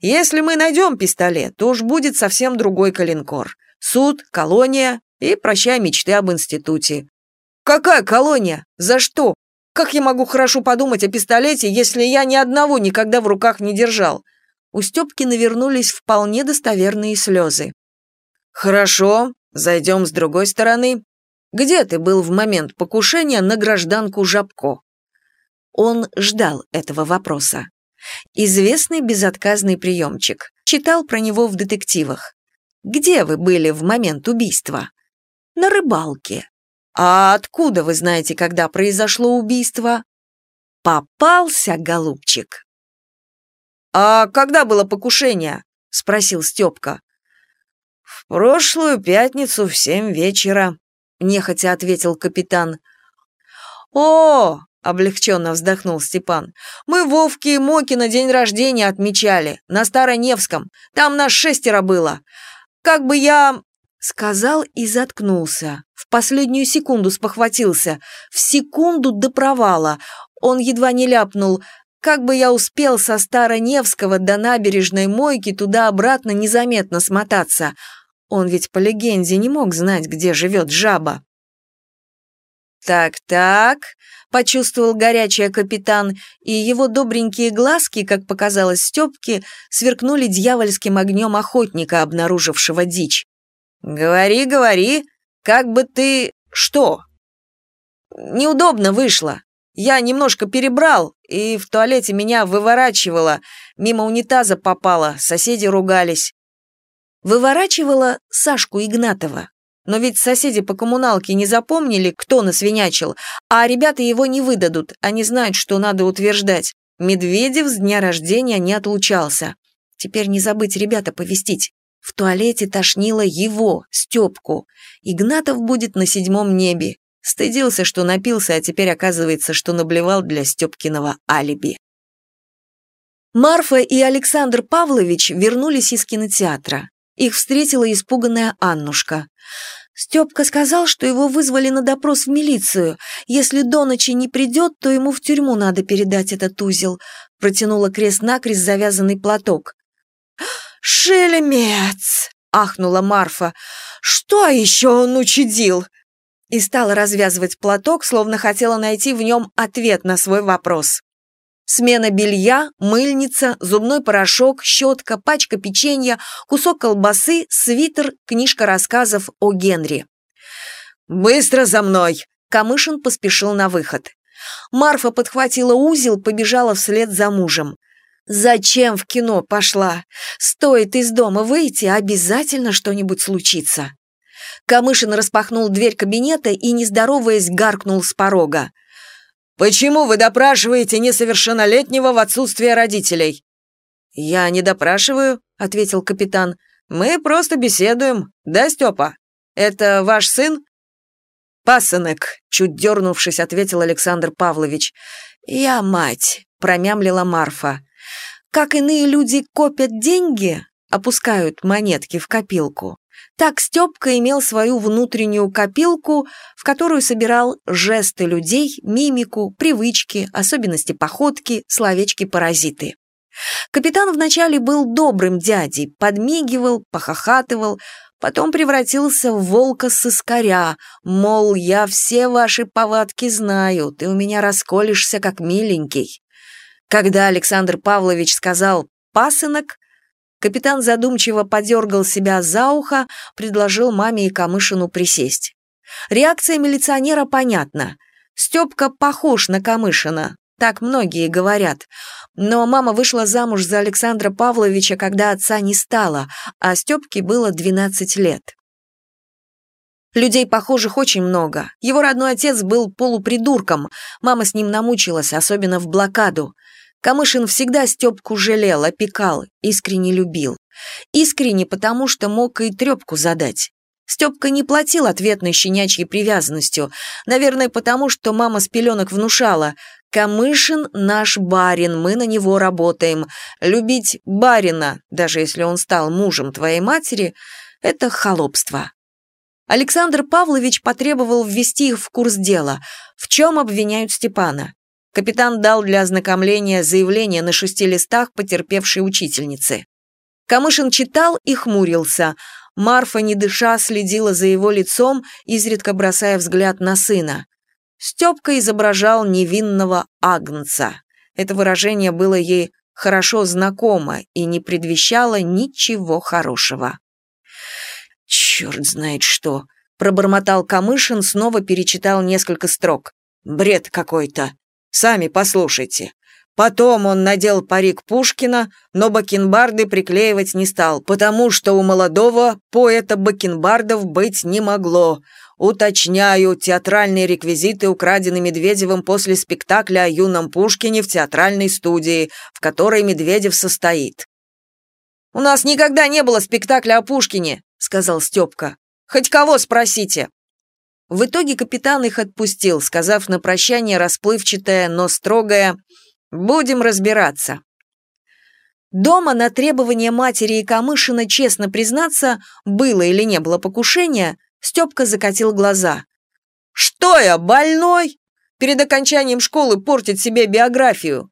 Если мы найдем пистолет, то уж будет совсем другой калинкор. Суд, колония и прощай мечты об институте». «Какая колония? За что? Как я могу хорошо подумать о пистолете, если я ни одного никогда в руках не держал?» У Степки навернулись вполне достоверные слезы. «Хорошо, зайдем с другой стороны. Где ты был в момент покушения на гражданку Жабко?» Он ждал этого вопроса. Известный безотказный приемчик. Читал про него в детективах. «Где вы были в момент убийства?» «На рыбалке». «А откуда вы знаете, когда произошло убийство?» «Попался, голубчик». «А когда было покушение?» — спросил Степка. «В прошлую пятницу в семь вечера», — нехотя ответил капитан. «О!» — облегченно вздохнул Степан. «Мы Вовки и Моки на день рождения отмечали, на Староневском. Там нас шестеро было. Как бы я...» Сказал и заткнулся. В последнюю секунду спохватился. В секунду до провала. Он едва не ляпнул. Как бы я успел со Староневского до набережной мойки туда-обратно незаметно смотаться? Он ведь по легенде не мог знать, где живет жаба. «Так-так», — почувствовал горячий капитан, и его добренькие глазки, как показалось Степке, сверкнули дьявольским огнем охотника, обнаружившего дичь. «Говори, говори, как бы ты... что?» «Неудобно вышло. Я немножко перебрал, и в туалете меня выворачивало, мимо унитаза попало, соседи ругались. Выворачивала Сашку Игнатова. Но ведь соседи по коммуналке не запомнили, кто насвинячил, а ребята его не выдадут, они знают, что надо утверждать. Медведев с дня рождения не отлучался. Теперь не забыть ребята повестить. В туалете тошнило его, Степку. Игнатов будет на седьмом небе. Стыдился, что напился, а теперь оказывается, что наблевал для Степкиного алиби. Марфа и Александр Павлович вернулись из кинотеатра. Их встретила испуганная Аннушка. Степка сказал, что его вызвали на допрос в милицию. Если до ночи не придет, то ему в тюрьму надо передать этот узел. Протянула крест-накрест завязанный платок. «Шелемец!» — ахнула Марфа. «Что еще он учудил?» и стала развязывать платок, словно хотела найти в нем ответ на свой вопрос. Смена белья, мыльница, зубной порошок, щетка, пачка печенья, кусок колбасы, свитер, книжка рассказов о Генри. «Быстро за мной!» Камышин поспешил на выход. Марфа подхватила узел, побежала вслед за мужем. «Зачем в кино пошла? Стоит из дома выйти, обязательно что-нибудь случится». Камышин распахнул дверь кабинета и, не здороваясь, гаркнул с порога. «Почему вы допрашиваете несовершеннолетнего в отсутствие родителей?» «Я не допрашиваю», — ответил капитан. «Мы просто беседуем. Да, Степа? Это ваш сын?» «Пасынок», — чуть дернувшись, ответил Александр Павлович. «Я мать», — промямлила Марфа. «Как иные люди копят деньги, опускают монетки в копилку, так Степка имел свою внутреннюю копилку, в которую собирал жесты людей, мимику, привычки, особенности походки, словечки-паразиты. Капитан вначале был добрым дядей, подмигивал, похохатывал, потом превратился в волка с мол, я все ваши повадки знаю, ты у меня расколешься как миленький. Когда Александр Павлович сказал «пасынок», Капитан задумчиво подергал себя за ухо, предложил маме и Камышину присесть. Реакция милиционера понятна. Степка похож на Камышина, так многие говорят. Но мама вышла замуж за Александра Павловича, когда отца не стало, а Степке было 12 лет. Людей похожих очень много. Его родной отец был полупридурком, мама с ним намучилась, особенно в блокаду. Камышин всегда Степку жалел, опекал, искренне любил. Искренне, потому что мог и трепку задать. Степка не платил ответной щенячьей привязанностью, наверное, потому что мама с пеленок внушала Камышин наш барин, мы на него работаем. Любить барина, даже если он стал мужем твоей матери, это холопство. Александр Павлович потребовал ввести их в курс дела. В чем обвиняют Степана? Капитан дал для ознакомления заявление на шести листах потерпевшей учительницы. Камышин читал и хмурился. Марфа, не дыша, следила за его лицом, изредка бросая взгляд на сына. Степка изображал невинного агнца. Это выражение было ей хорошо знакомо и не предвещало ничего хорошего. «Черт знает что!» — пробормотал Камышин, снова перечитал несколько строк. «Бред какой-то. Сами послушайте. Потом он надел парик Пушкина, но бакенбарды приклеивать не стал, потому что у молодого поэта бакенбардов быть не могло. Уточняю, театральные реквизиты украдены Медведевым после спектакля о юном Пушкине в театральной студии, в которой Медведев состоит. «У нас никогда не было спектакля о Пушкине», — сказал Степка. «Хоть кого спросите». В итоге капитан их отпустил, сказав на прощание расплывчатое, но строгое «Будем разбираться». Дома на требование матери и Камышина честно признаться, было или не было покушения, Степка закатил глаза. «Что я, больной? Перед окончанием школы портить себе биографию?»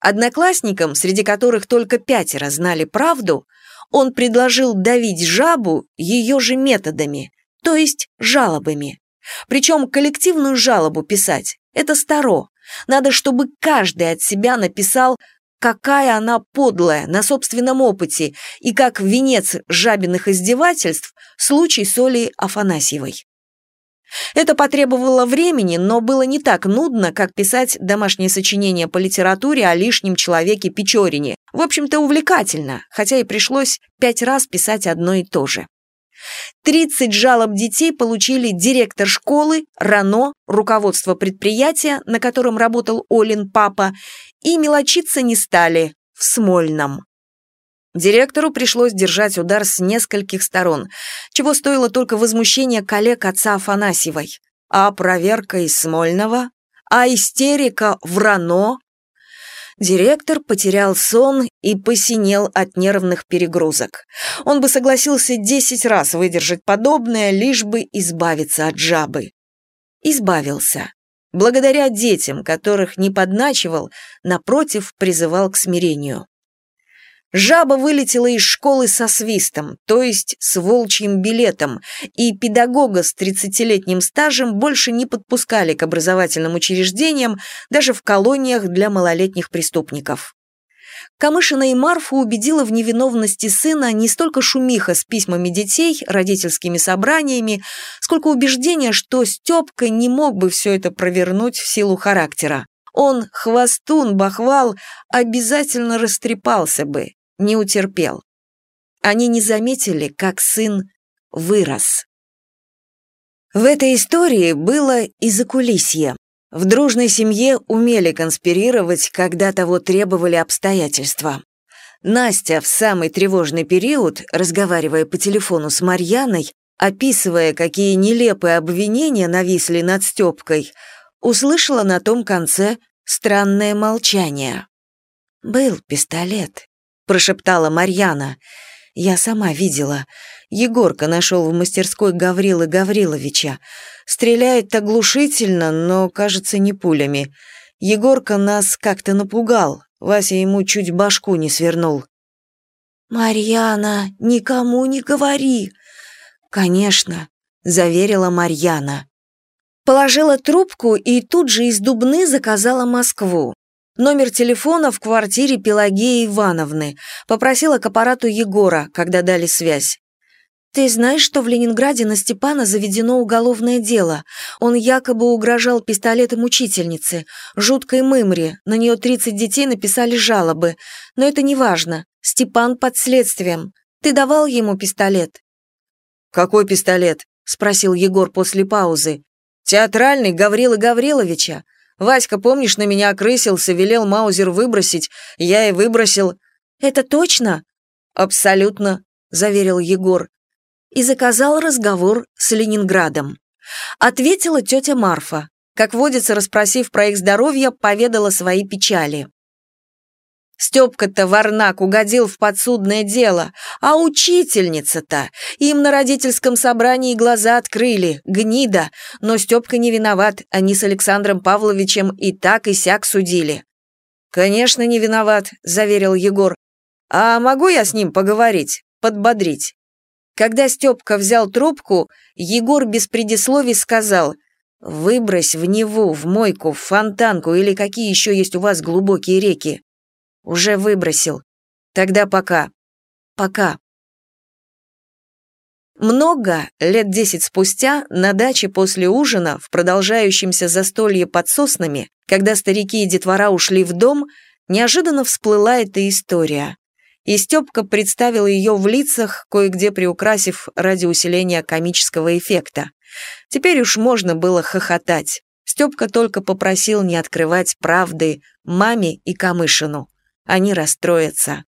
Одноклассникам, среди которых только пятеро знали правду, он предложил давить жабу ее же методами, то есть жалобами. Причем коллективную жалобу писать – это старо. Надо, чтобы каждый от себя написал какая она подлая на собственном опыте и как венец жабиных издевательств случай с Олей Афанасьевой. Это потребовало времени, но было не так нудно, как писать домашнее сочинение по литературе о лишнем человеке Печорине. В общем-то, увлекательно, хотя и пришлось пять раз писать одно и то же. 30 жалоб детей получили директор школы, РАНО, руководство предприятия, на котором работал Олин папа, и мелочиться не стали в Смольном. Директору пришлось держать удар с нескольких сторон, чего стоило только возмущение коллег отца Афанасьевой. А проверка из Смольного? А истерика в РАНО? Директор потерял сон и посинел от нервных перегрузок. Он бы согласился десять раз выдержать подобное, лишь бы избавиться от жабы. Избавился. Благодаря детям, которых не подначивал, напротив, призывал к смирению. Жаба вылетела из школы со свистом, то есть с волчьим билетом, и педагога с 30-летним стажем больше не подпускали к образовательным учреждениям, даже в колониях для малолетних преступников. Камышина и Марфу убедила в невиновности сына не столько шумиха с письмами детей, родительскими собраниями, сколько убеждение, что Степка не мог бы все это провернуть в силу характера. Он, хвостун, бахвал, обязательно растрепался бы, не утерпел. Они не заметили, как сын вырос. В этой истории было и закулисье. В дружной семье умели конспирировать, когда того требовали обстоятельства. Настя в самый тревожный период, разговаривая по телефону с Марьяной, описывая, какие нелепые обвинения нависли над Степкой, услышала на том конце странное молчание. «Был пистолет», прошептала Марьяна. Я сама видела. Егорка нашел в мастерской Гаврилы Гавриловича. Стреляет оглушительно, но, кажется, не пулями. Егорка нас как-то напугал. Вася ему чуть башку не свернул. «Марьяна, никому не говори!» «Конечно», — заверила Марьяна. Положила трубку и тут же из Дубны заказала Москву. Номер телефона в квартире Пелагеи Ивановны. Попросила к аппарату Егора, когда дали связь. «Ты знаешь, что в Ленинграде на Степана заведено уголовное дело? Он якобы угрожал пистолетом учительнице, жуткой мымре, на нее 30 детей написали жалобы. Но это не важно. Степан под следствием. Ты давал ему пистолет?» «Какой пистолет?» – спросил Егор после паузы. «Театральный Гаврила Гавриловича. Васька, помнишь, на меня окрысился, велел Маузер выбросить, я и выбросил». «Это точно?» «Абсолютно», — заверил Егор. И заказал разговор с Ленинградом. Ответила тетя Марфа. как водится, расспросив про их здоровье, поведала свои печали. Степка-то Варнак угодил в подсудное дело, а учительница-то им на родительском собрании глаза открыли, гнида, но Степка не виноват, они с Александром Павловичем и так и сяк судили. «Конечно, не виноват», — заверил Егор. «А могу я с ним поговорить, подбодрить?» Когда Степка взял трубку, Егор без предисловий сказал «Выбрось в Неву, в Мойку, в Фонтанку или какие еще есть у вас глубокие реки». Уже выбросил. Тогда пока. Пока. Много, лет десять спустя, на даче после ужина, в продолжающемся застолье под соснами, когда старики и детвора ушли в дом, неожиданно всплыла эта история. И Степка представил ее в лицах, кое-где приукрасив ради усиления комического эффекта. Теперь уж можно было хохотать. Степка только попросил не открывать правды маме и Камышину они расстроятся.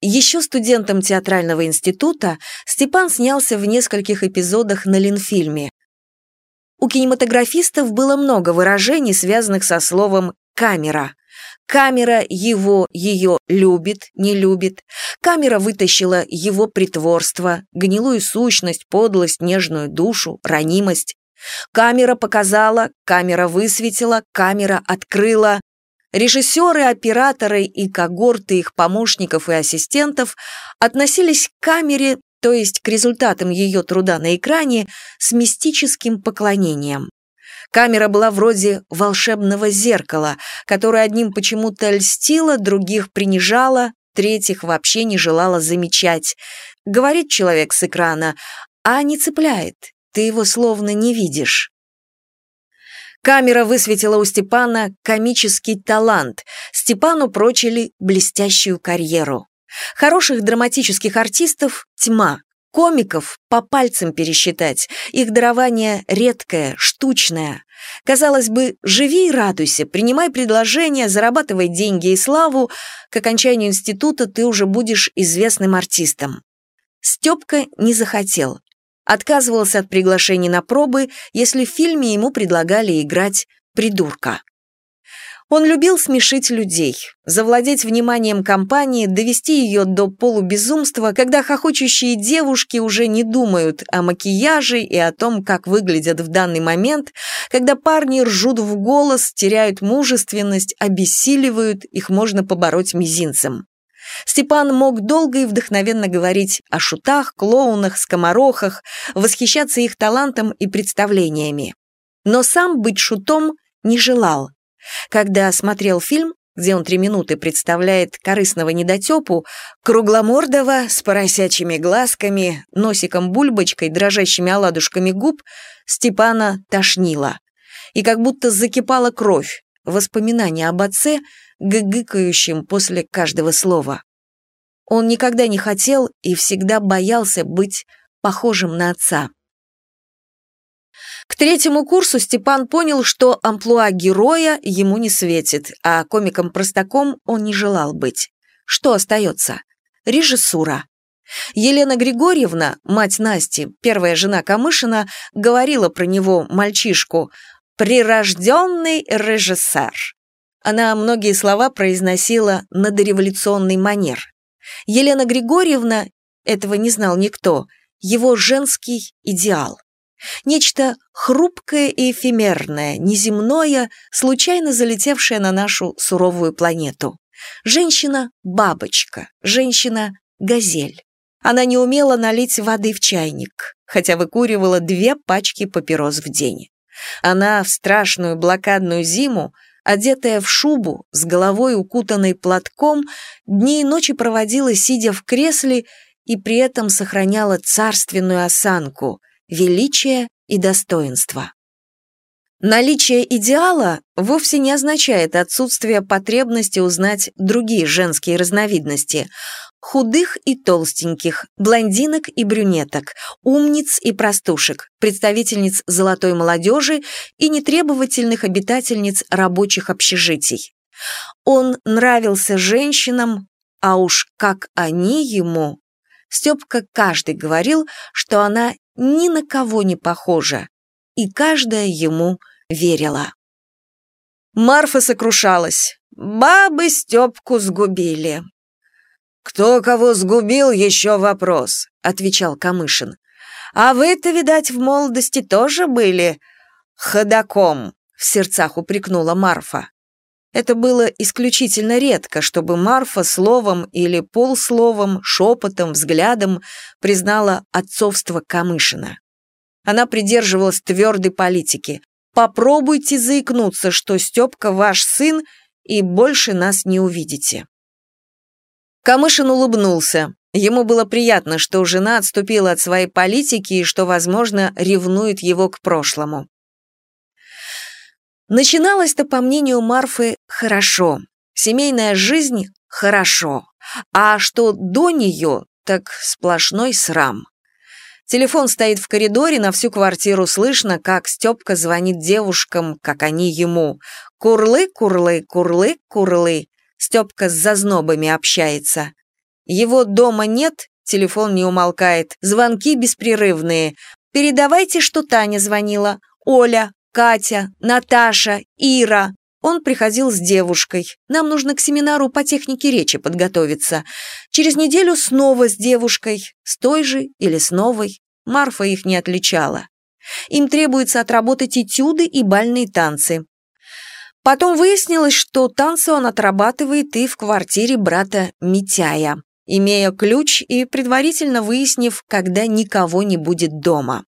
Еще студентом театрального института Степан снялся в нескольких эпизодах на Ленфильме. У кинематографистов было много выражений, связанных со словом «камера». Камера его, ее любит, не любит. Камера вытащила его притворство, гнилую сущность, подлость, нежную душу, ранимость. Камера показала, камера высветила, камера открыла. Режиссеры, операторы и когорты их помощников и ассистентов относились к камере, то есть к результатам ее труда на экране, с мистическим поклонением. Камера была вроде волшебного зеркала, которое одним почему-то льстило, других принижало, третьих вообще не желала замечать. Говорит человек с экрана, а не цепляет, ты его словно не видишь. Камера высветила у Степана комический талант. Степану прочили блестящую карьеру. Хороших драматических артистов тьма. Комиков по пальцам пересчитать. Их дарование редкое, штучное. Казалось бы, живи и радуйся, принимай предложения, зарабатывай деньги и славу. К окончанию института ты уже будешь известным артистом. Степка не захотел отказывался от приглашений на пробы, если в фильме ему предлагали играть придурка. Он любил смешить людей, завладеть вниманием компании, довести ее до полубезумства, когда хохочущие девушки уже не думают о макияже и о том, как выглядят в данный момент, когда парни ржут в голос, теряют мужественность, обессиливают, их можно побороть мизинцем. Степан мог долго и вдохновенно говорить о шутах, клоунах, скоморохах, восхищаться их талантом и представлениями. Но сам быть шутом не желал. Когда смотрел фильм, где он три минуты представляет корыстного недотепу, кругломордого, с поросячьими глазками, носиком-бульбочкой, дрожащими оладушками губ, Степана тошнило. И как будто закипала кровь, воспоминания об отце — гыгыкающим после каждого слова. Он никогда не хотел и всегда боялся быть похожим на отца. К третьему курсу Степан понял, что амплуа героя ему не светит, а комиком-простаком он не желал быть. Что остается? Режиссура. Елена Григорьевна, мать Насти, первая жена Камышина, говорила про него, мальчишку, «прирожденный режиссер». Она многие слова произносила на дореволюционный манер. Елена Григорьевна, этого не знал никто, его женский идеал. Нечто хрупкое и эфемерное, неземное, случайно залетевшее на нашу суровую планету. Женщина-бабочка, женщина-газель. Она не умела налить воды в чайник, хотя выкуривала две пачки папирос в день. Она в страшную блокадную зиму одетая в шубу, с головой укутанной платком, дни и ночи проводила, сидя в кресле, и при этом сохраняла царственную осанку, величие и достоинство. Наличие идеала вовсе не означает отсутствие потребности узнать другие женские разновидности – худых и толстеньких, блондинок и брюнеток, умниц и простушек, представительниц золотой молодежи и нетребовательных обитательниц рабочих общежитий. Он нравился женщинам, а уж как они ему. Степка каждый говорил, что она ни на кого не похожа, и каждая ему верила. Марфа сокрушалась. «Бабы Степку сгубили». «Кто кого сгубил, еще вопрос», — отвечал Камышин. «А вы-то, видать, в молодости тоже были ходаком», — в сердцах упрекнула Марфа. Это было исключительно редко, чтобы Марфа словом или полсловом, шепотом, взглядом признала отцовство Камышина. Она придерживалась твердой политики. «Попробуйте заикнуться, что Степка ваш сын, и больше нас не увидите». Камышин улыбнулся. Ему было приятно, что жена отступила от своей политики и что, возможно, ревнует его к прошлому. Начиналось-то, по мнению Марфы, хорошо. Семейная жизнь – хорошо. А что до нее, так сплошной срам. Телефон стоит в коридоре, на всю квартиру слышно, как Степка звонит девушкам, как они ему. «Курлы, курлы, курлы, курлы». Степка с зазнобами общается. Его дома нет, телефон не умолкает, звонки беспрерывные. «Передавайте, что Таня звонила. Оля, Катя, Наташа, Ира. Он приходил с девушкой. Нам нужно к семинару по технике речи подготовиться. Через неделю снова с девушкой. С той же или с новой. Марфа их не отличала. Им требуется отработать этюды и бальные танцы. Потом выяснилось, что танцы он отрабатывает и в квартире брата Митяя, имея ключ и предварительно выяснив, когда никого не будет дома.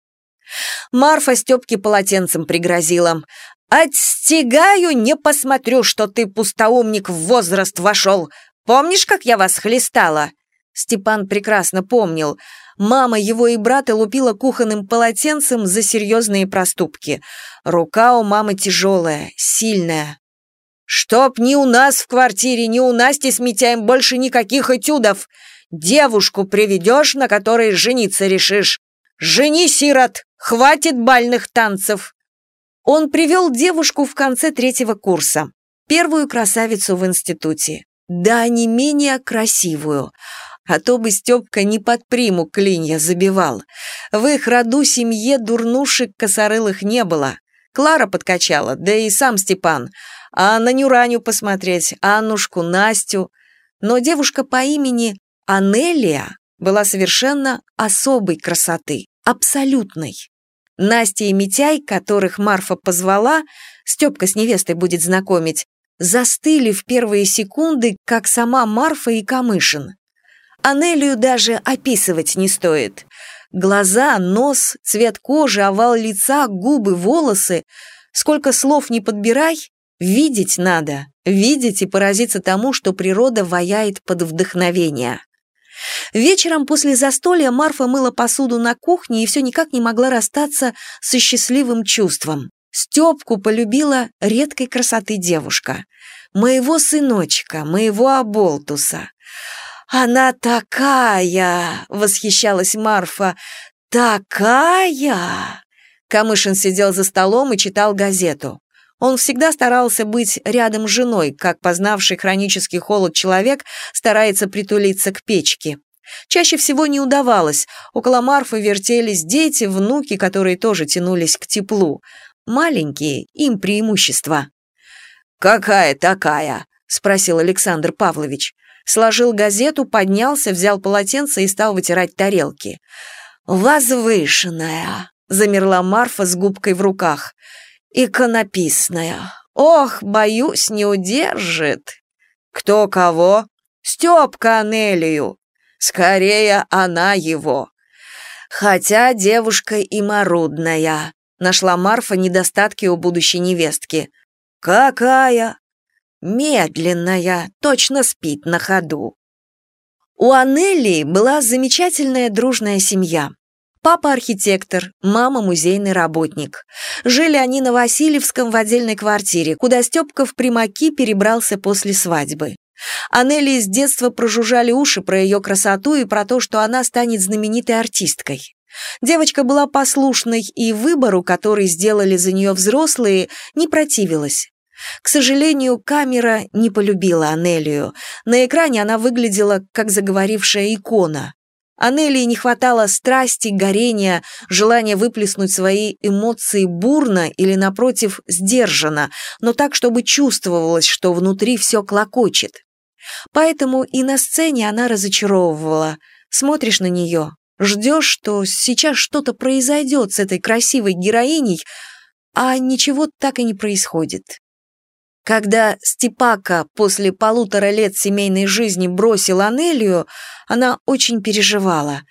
Марфа Степке полотенцем пригрозила. «Отстегаю, не посмотрю, что ты, пустоумник, в возраст вошел. Помнишь, как я вас хлестала?» Степан прекрасно помнил. Мама его и брата лупила кухонным полотенцем за серьезные проступки. Рука у мамы тяжелая, сильная. «Чтоб ни у нас в квартире, ни у Насти с Митяем больше никаких этюдов! Девушку приведешь, на которой жениться решишь! Жени, сирот!» Хватит бальных танцев!» Он привел девушку в конце третьего курса, первую красавицу в институте. Да, не менее красивую. А то бы Степка не под приму клинья забивал. В их роду семье дурнушек косорылых не было. Клара подкачала, да и сам Степан. А на Нюраню посмотреть, Аннушку, Настю. Но девушка по имени Анелия была совершенно особой красоты, абсолютной. Настя и Митяй, которых Марфа позвала, Степка с невестой будет знакомить, застыли в первые секунды, как сама Марфа и Камышин. Анелию даже описывать не стоит. Глаза, нос, цвет кожи, овал лица, губы, волосы. Сколько слов не подбирай, видеть надо. Видеть и поразиться тому, что природа ваяет под вдохновение. Вечером после застолья Марфа мыла посуду на кухне и все никак не могла расстаться со счастливым чувством. Степку полюбила редкой красоты девушка. Моего сыночка, моего оболтуса. «Она такая!» — восхищалась Марфа. «Такая!» Камышин сидел за столом и читал газету. Он всегда старался быть рядом с женой, как познавший хронический холод человек старается притулиться к печке. Чаще всего не удавалось. Около Марфы вертелись дети, внуки, которые тоже тянулись к теплу. Маленькие, им преимущество. «Какая такая?» — спросил Александр Павлович. Сложил газету, поднялся, взял полотенце и стал вытирать тарелки. «Возвышенная!» — замерла Марфа с губкой в руках. «Иконописная! Ох, боюсь, не удержит!» «Кто кого?» «Степка Анелию!» Скорее, она его. Хотя девушка и морудная. Нашла Марфа недостатки у будущей невестки. Какая? Медленная, точно спит на ходу. У Анелии была замечательная дружная семья. Папа архитектор, мама музейный работник. Жили они на Васильевском в отдельной квартире, куда Степка в Примаки перебрался после свадьбы. Анели с детства прожужжали уши про ее красоту и про то, что она станет знаменитой артисткой. Девочка была послушной, и выбору, который сделали за нее взрослые, не противилась. К сожалению, камера не полюбила Анелию. На экране она выглядела как заговорившая икона. Анелии не хватало страсти, горения, желания выплеснуть свои эмоции бурно или, напротив, сдержанно, но так, чтобы чувствовалось, что внутри все клокочет. Поэтому и на сцене она разочаровывала. Смотришь на нее, ждешь, что сейчас что-то произойдет с этой красивой героиней, а ничего так и не происходит. Когда Степака после полутора лет семейной жизни бросил Анелию, она очень переживала.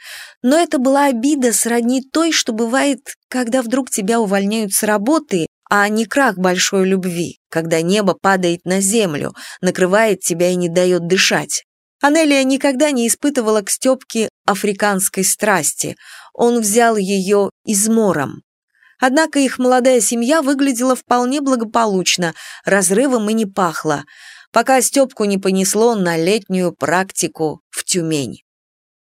Но это была обида сродни той, что бывает, когда вдруг тебя увольняют с работы, а не крах большой любви, когда небо падает на землю, накрывает тебя и не дает дышать. Анелия никогда не испытывала к Степке африканской страсти. Он взял ее измором. Однако их молодая семья выглядела вполне благополучно, разрывом и не пахло, пока Степку не понесло на летнюю практику в Тюмень.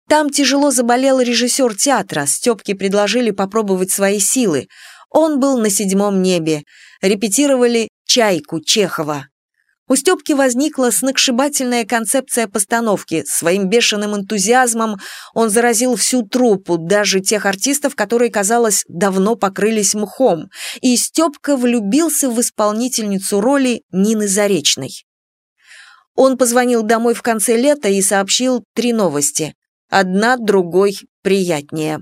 Там тяжело заболел режиссер театра, Степке предложили попробовать свои силы. Он был на седьмом небе. Репетировали «Чайку» Чехова. У Степки возникла сногсшибательная концепция постановки. Своим бешеным энтузиазмом он заразил всю труппу, даже тех артистов, которые, казалось, давно покрылись мхом. И Степка влюбился в исполнительницу роли Нины Заречной. Он позвонил домой в конце лета и сообщил три новости. Одна другой приятнее.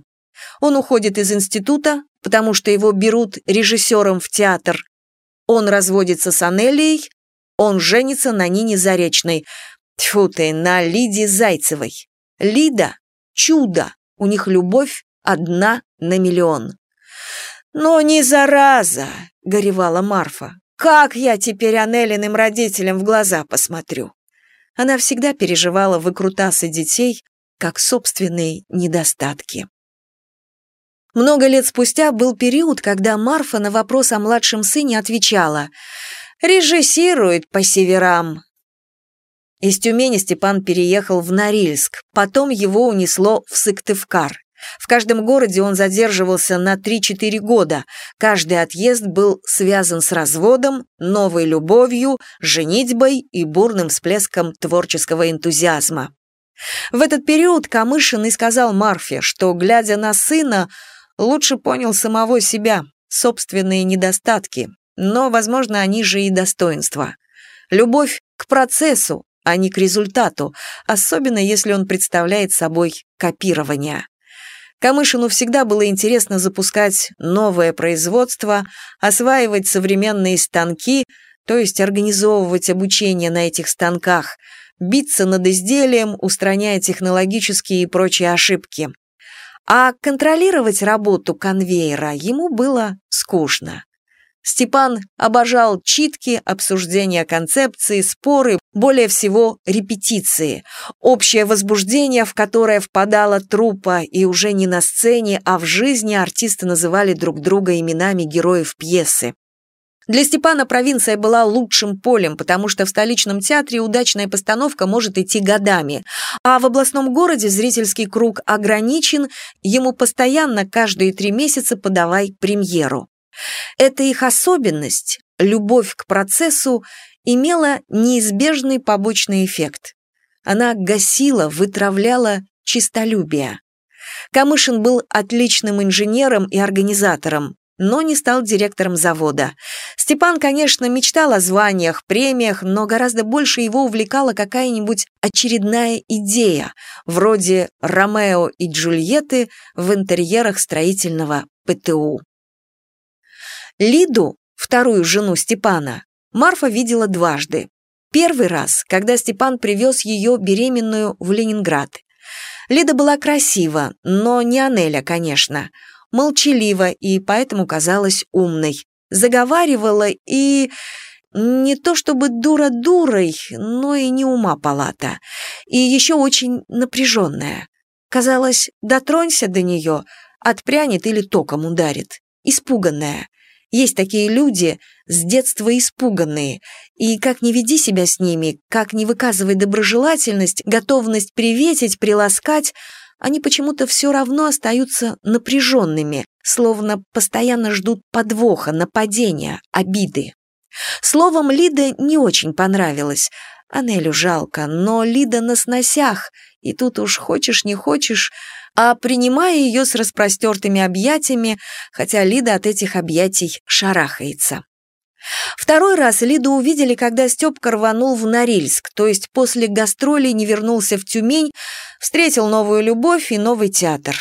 Он уходит из института, потому что его берут режиссером в театр. Он разводится с Анелией, он женится на Нине Заречной. Тьфу ты, на Лиде Зайцевой. Лида – чудо. У них любовь одна на миллион. «Но не зараза!» – горевала Марфа. «Как я теперь Анелиным родителям в глаза посмотрю?» Она всегда переживала выкрутасы детей как собственные недостатки. Много лет спустя был период, когда Марфа на вопрос о младшем сыне отвечала – Режиссирует по северам. Из Тюмени Степан переехал в Норильск, потом его унесло в Сыктывкар. В каждом городе он задерживался на 3-4 года. Каждый отъезд был связан с разводом, новой любовью, женитьбой и бурным всплеском творческого энтузиазма. В этот период Камышин и сказал Марфе, что, глядя на сына, лучше понял самого себя, собственные недостатки, но, возможно, они же и достоинства. Любовь к процессу, а не к результату, особенно если он представляет собой копирование. Камышину всегда было интересно запускать новое производство, осваивать современные станки, то есть организовывать обучение на этих станках, биться над изделием, устраняя технологические и прочие ошибки. А контролировать работу конвейера ему было скучно. Степан обожал читки, обсуждения концепции, споры, более всего репетиции, общее возбуждение, в которое впадала труппа, и уже не на сцене, а в жизни артисты называли друг друга именами героев пьесы. Для Степана провинция была лучшим полем, потому что в столичном театре удачная постановка может идти годами, а в областном городе зрительский круг ограничен, ему постоянно каждые три месяца подавай премьеру. Эта их особенность, любовь к процессу, имела неизбежный побочный эффект. Она гасила, вытравляла чистолюбие. Камышин был отличным инженером и организатором, но не стал директором завода. Степан, конечно, мечтал о званиях, премиях, но гораздо больше его увлекала какая-нибудь очередная идея, вроде «Ромео и Джульетты» в интерьерах строительного ПТУ. Лиду, вторую жену Степана, Марфа видела дважды. Первый раз, когда Степан привез ее беременную в Ленинград. Лида была красива, но не Анеля, конечно. Молчалива и поэтому казалась умной. Заговаривала и... Не то чтобы дура дурой, но и не ума палата. И еще очень напряженная. Казалось, дотронься до нее, отпрянет или током ударит. Испуганная. Есть такие люди, с детства испуганные, и как не веди себя с ними, как не выказывай доброжелательность, готовность приветить, приласкать, они почему-то все равно остаются напряженными, словно постоянно ждут подвоха, нападения, обиды. Словом, Лида не очень понравилась. Анелю жалко, но Лида на сносях, и тут уж хочешь не хочешь, а принимая ее с распростертыми объятиями, хотя Лида от этих объятий шарахается. Второй раз Лиду увидели, когда Степка рванул в Норильск, то есть после гастролей не вернулся в Тюмень, встретил новую любовь и новый театр.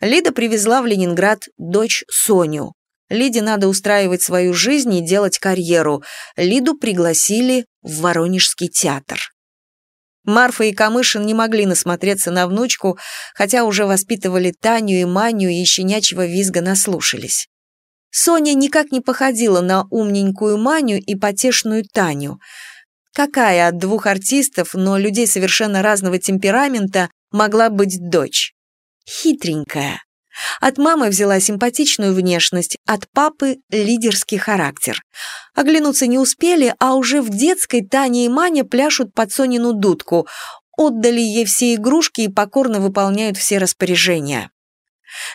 Лида привезла в Ленинград дочь Соню. Лиде надо устраивать свою жизнь и делать карьеру. Лиду пригласили в Воронежский театр. Марфа и Камышин не могли насмотреться на внучку, хотя уже воспитывали Таню и Маню и щенячьего визга наслушались. Соня никак не походила на умненькую Маню и потешную Таню. Какая от двух артистов, но людей совершенно разного темперамента, могла быть дочь? Хитренькая. От мамы взяла симпатичную внешность, от папы – лидерский характер. Оглянуться не успели, а уже в детской Таня и Маня пляшут под Сонину дудку, отдали ей все игрушки и покорно выполняют все распоряжения.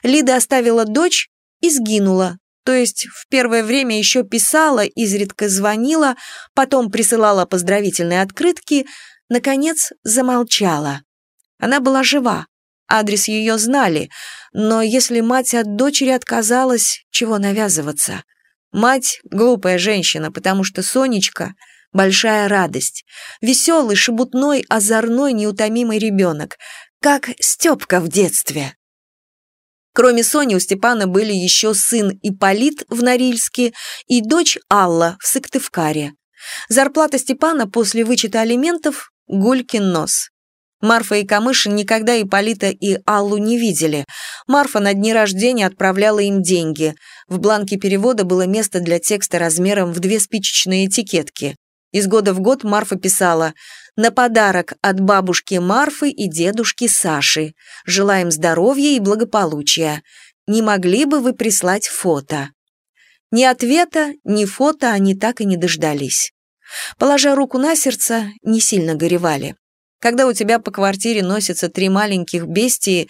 Лида оставила дочь и сгинула, то есть в первое время еще писала, изредка звонила, потом присылала поздравительные открытки, наконец замолчала. Она была жива, Адрес ее знали, но если мать от дочери отказалась, чего навязываться? Мать — глупая женщина, потому что Сонечка — большая радость. Веселый, шебутной, озорной, неутомимый ребенок, как Степка в детстве. Кроме Сони у Степана были еще сын Ипполит в Норильске и дочь Алла в Сыктывкаре. Зарплата Степана после вычета алиментов – гулькин нос. Марфа и Камышин никогда Ипполита и Аллу не видели. Марфа на дни рождения отправляла им деньги. В бланке перевода было место для текста размером в две спичечные этикетки. Из года в год Марфа писала «На подарок от бабушки Марфы и дедушки Саши. Желаем здоровья и благополучия. Не могли бы вы прислать фото?» Ни ответа, ни фото они так и не дождались. Положа руку на сердце, не сильно горевали. Когда у тебя по квартире носятся три маленьких бестии,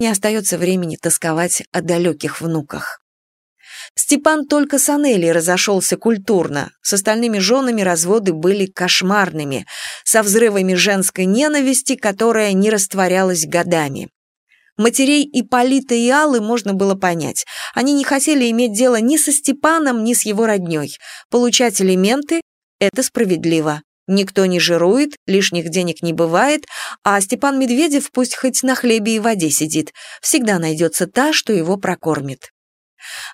не остается времени тосковать о далеких внуках. Степан только с Анелей разошелся культурно, с остальными женами разводы были кошмарными, со взрывами женской ненависти, которая не растворялась годами. Матерей Ипполита и Аллы можно было понять. Они не хотели иметь дело ни со Степаном, ни с его родней. Получать элементы – это справедливо. Никто не жирует, лишних денег не бывает, а Степан Медведев пусть хоть на хлебе и воде сидит, всегда найдется та, что его прокормит.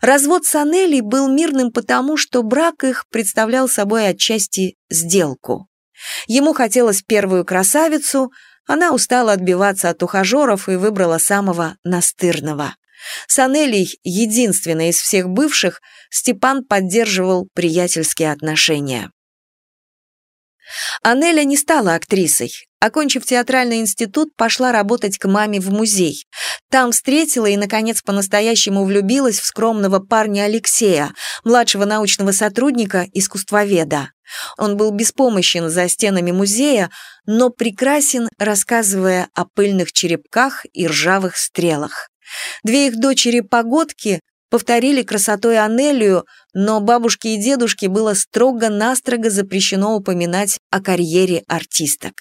Развод с Анелей был мирным потому, что брак их представлял собой отчасти сделку. Ему хотелось первую красавицу, она устала отбиваться от ухажеров и выбрала самого настырного. С Анелей, единственной из всех бывших, Степан поддерживал приятельские отношения. Анеля не стала актрисой. Окончив театральный институт, пошла работать к маме в музей. Там встретила и, наконец, по-настоящему влюбилась в скромного парня Алексея, младшего научного сотрудника, искусствоведа. Он был беспомощен за стенами музея, но прекрасен, рассказывая о пыльных черепках и ржавых стрелах. Две их дочери-погодки повторили красотой Анелию, но бабушке и дедушке было строго-настрого запрещено упоминать о карьере артисток.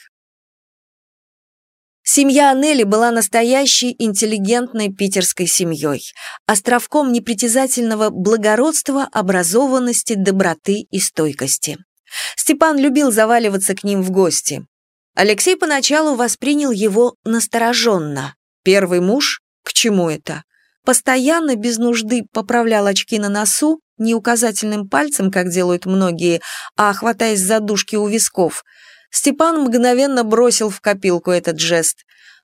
Семья Анели была настоящей интеллигентной питерской семьей, островком непритязательного благородства, образованности, доброты и стойкости. Степан любил заваливаться к ним в гости. Алексей поначалу воспринял его настороженно. Первый муж? К чему это? Постоянно без нужды поправлял очки на носу, не указательным пальцем, как делают многие, а хватаясь за дужки у висков. Степан мгновенно бросил в копилку этот жест.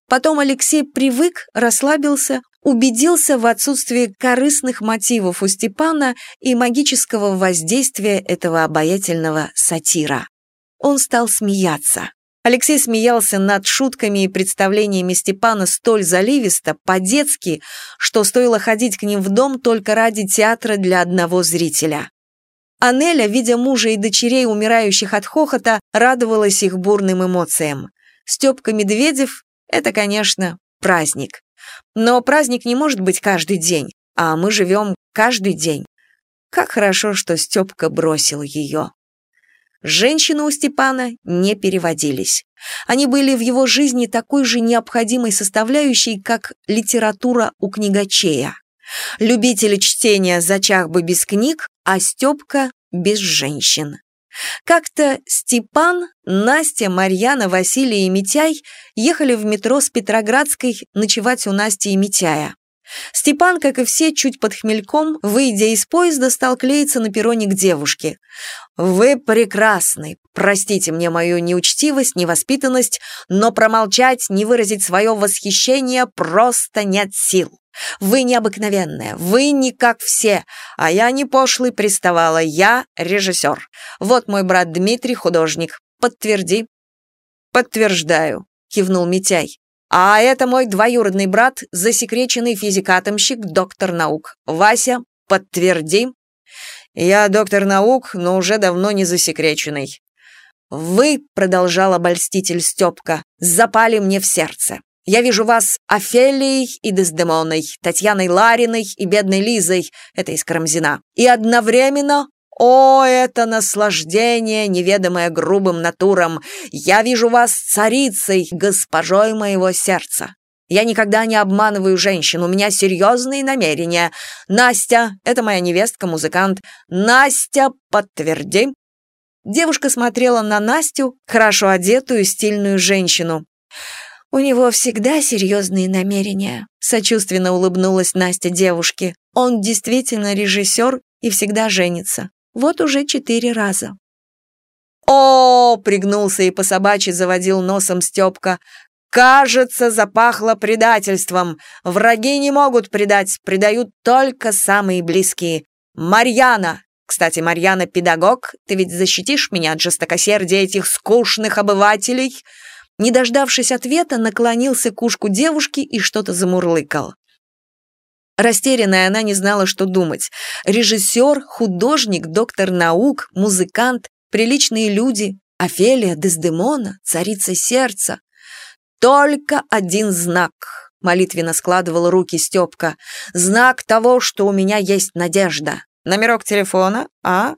Потом Алексей привык, расслабился, убедился в отсутствии корыстных мотивов у Степана и магического воздействия этого обаятельного сатира. Он стал смеяться. Алексей смеялся над шутками и представлениями Степана столь заливисто, по-детски, что стоило ходить к ним в дом только ради театра для одного зрителя. Анеля, видя мужа и дочерей, умирающих от хохота, радовалась их бурным эмоциям. Степка Медведев — это, конечно, праздник. Но праздник не может быть каждый день, а мы живем каждый день. Как хорошо, что Степка бросил ее. Женщины у Степана не переводились. Они были в его жизни такой же необходимой составляющей, как литература у книгачея. Любители чтения зачах бы без книг, а Степка без женщин. Как-то Степан, Настя, Марьяна, Василий и Митяй ехали в метро с Петроградской ночевать у Насти и Митяя. Степан, как и все, чуть под хмельком, выйдя из поезда, стал клеиться на перроне к девушке. «Вы прекрасны. Простите мне мою неучтивость, невоспитанность, но промолчать, не выразить свое восхищение просто нет сил. Вы необыкновенная, вы не как все, а я не пошлый приставала, я режиссер. Вот мой брат Дмитрий, художник. Подтверди». «Подтверждаю», — кивнул Митяй. А это мой двоюродный брат, засекреченный физикатомщик, доктор наук. Вася, подтверди. Я доктор наук, но уже давно не засекреченный. Вы, продолжал обольститель Степка, запали мне в сердце. Я вижу вас Офелией и Дездемоной, Татьяной Лариной и бедной Лизой, это из Карамзина, и одновременно о, это наслаждение, неведомое грубым натурам! Я вижу вас царицей, госпожой моего сердца. Я никогда не обманываю женщин, у меня серьезные намерения. Настя, это моя невестка-музыкант. Настя, подтверди. Девушка смотрела на Настю, хорошо одетую, стильную женщину. «У него всегда серьезные намерения», — сочувственно улыбнулась Настя девушке. «Он действительно режиссер и всегда женится. Вот уже четыре раза. «О!» — пригнулся и по собачьи заводил носом Степка. «Кажется, запахло предательством. Враги не могут предать, предают только самые близкие. Марьяна! Кстати, Марьяна педагог, ты ведь защитишь меня от жестокосердия этих скучных обывателей?» Не дождавшись ответа, наклонился к ушку девушки и что-то замурлыкал. Растерянная, она не знала, что думать. Режиссер, художник, доктор наук, музыкант, приличные люди, Офелия, Дездемона, царица сердца. Только один знак, молитвенно складывала руки Степка. Знак того, что у меня есть надежда. Номерок телефона, а?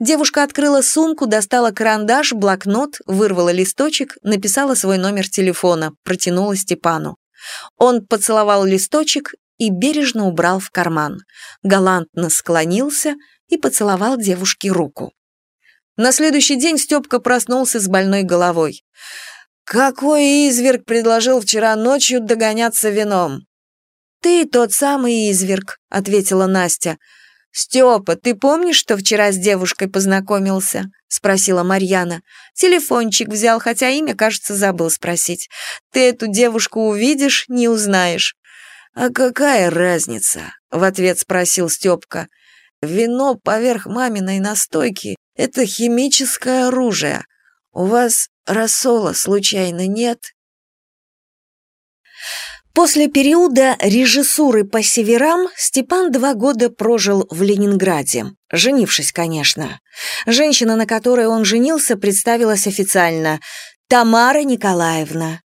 Девушка открыла сумку, достала карандаш, блокнот, вырвала листочек, написала свой номер телефона, протянула Степану. Он поцеловал листочек и бережно убрал в карман. Галантно склонился и поцеловал девушке руку. На следующий день Степка проснулся с больной головой. «Какой изверг предложил вчера ночью догоняться вином?» «Ты тот самый изверг», — ответила Настя. «Степа, ты помнишь, что вчера с девушкой познакомился?» — спросила Марьяна. «Телефончик взял, хотя имя, кажется, забыл спросить. Ты эту девушку увидишь, не узнаешь. «А какая разница?» — в ответ спросил Степка. «Вино поверх маминой настойки — это химическое оружие. У вас рассола случайно нет?» После периода режиссуры по северам Степан два года прожил в Ленинграде, женившись, конечно. Женщина, на которой он женился, представилась официально – Тамара Николаевна.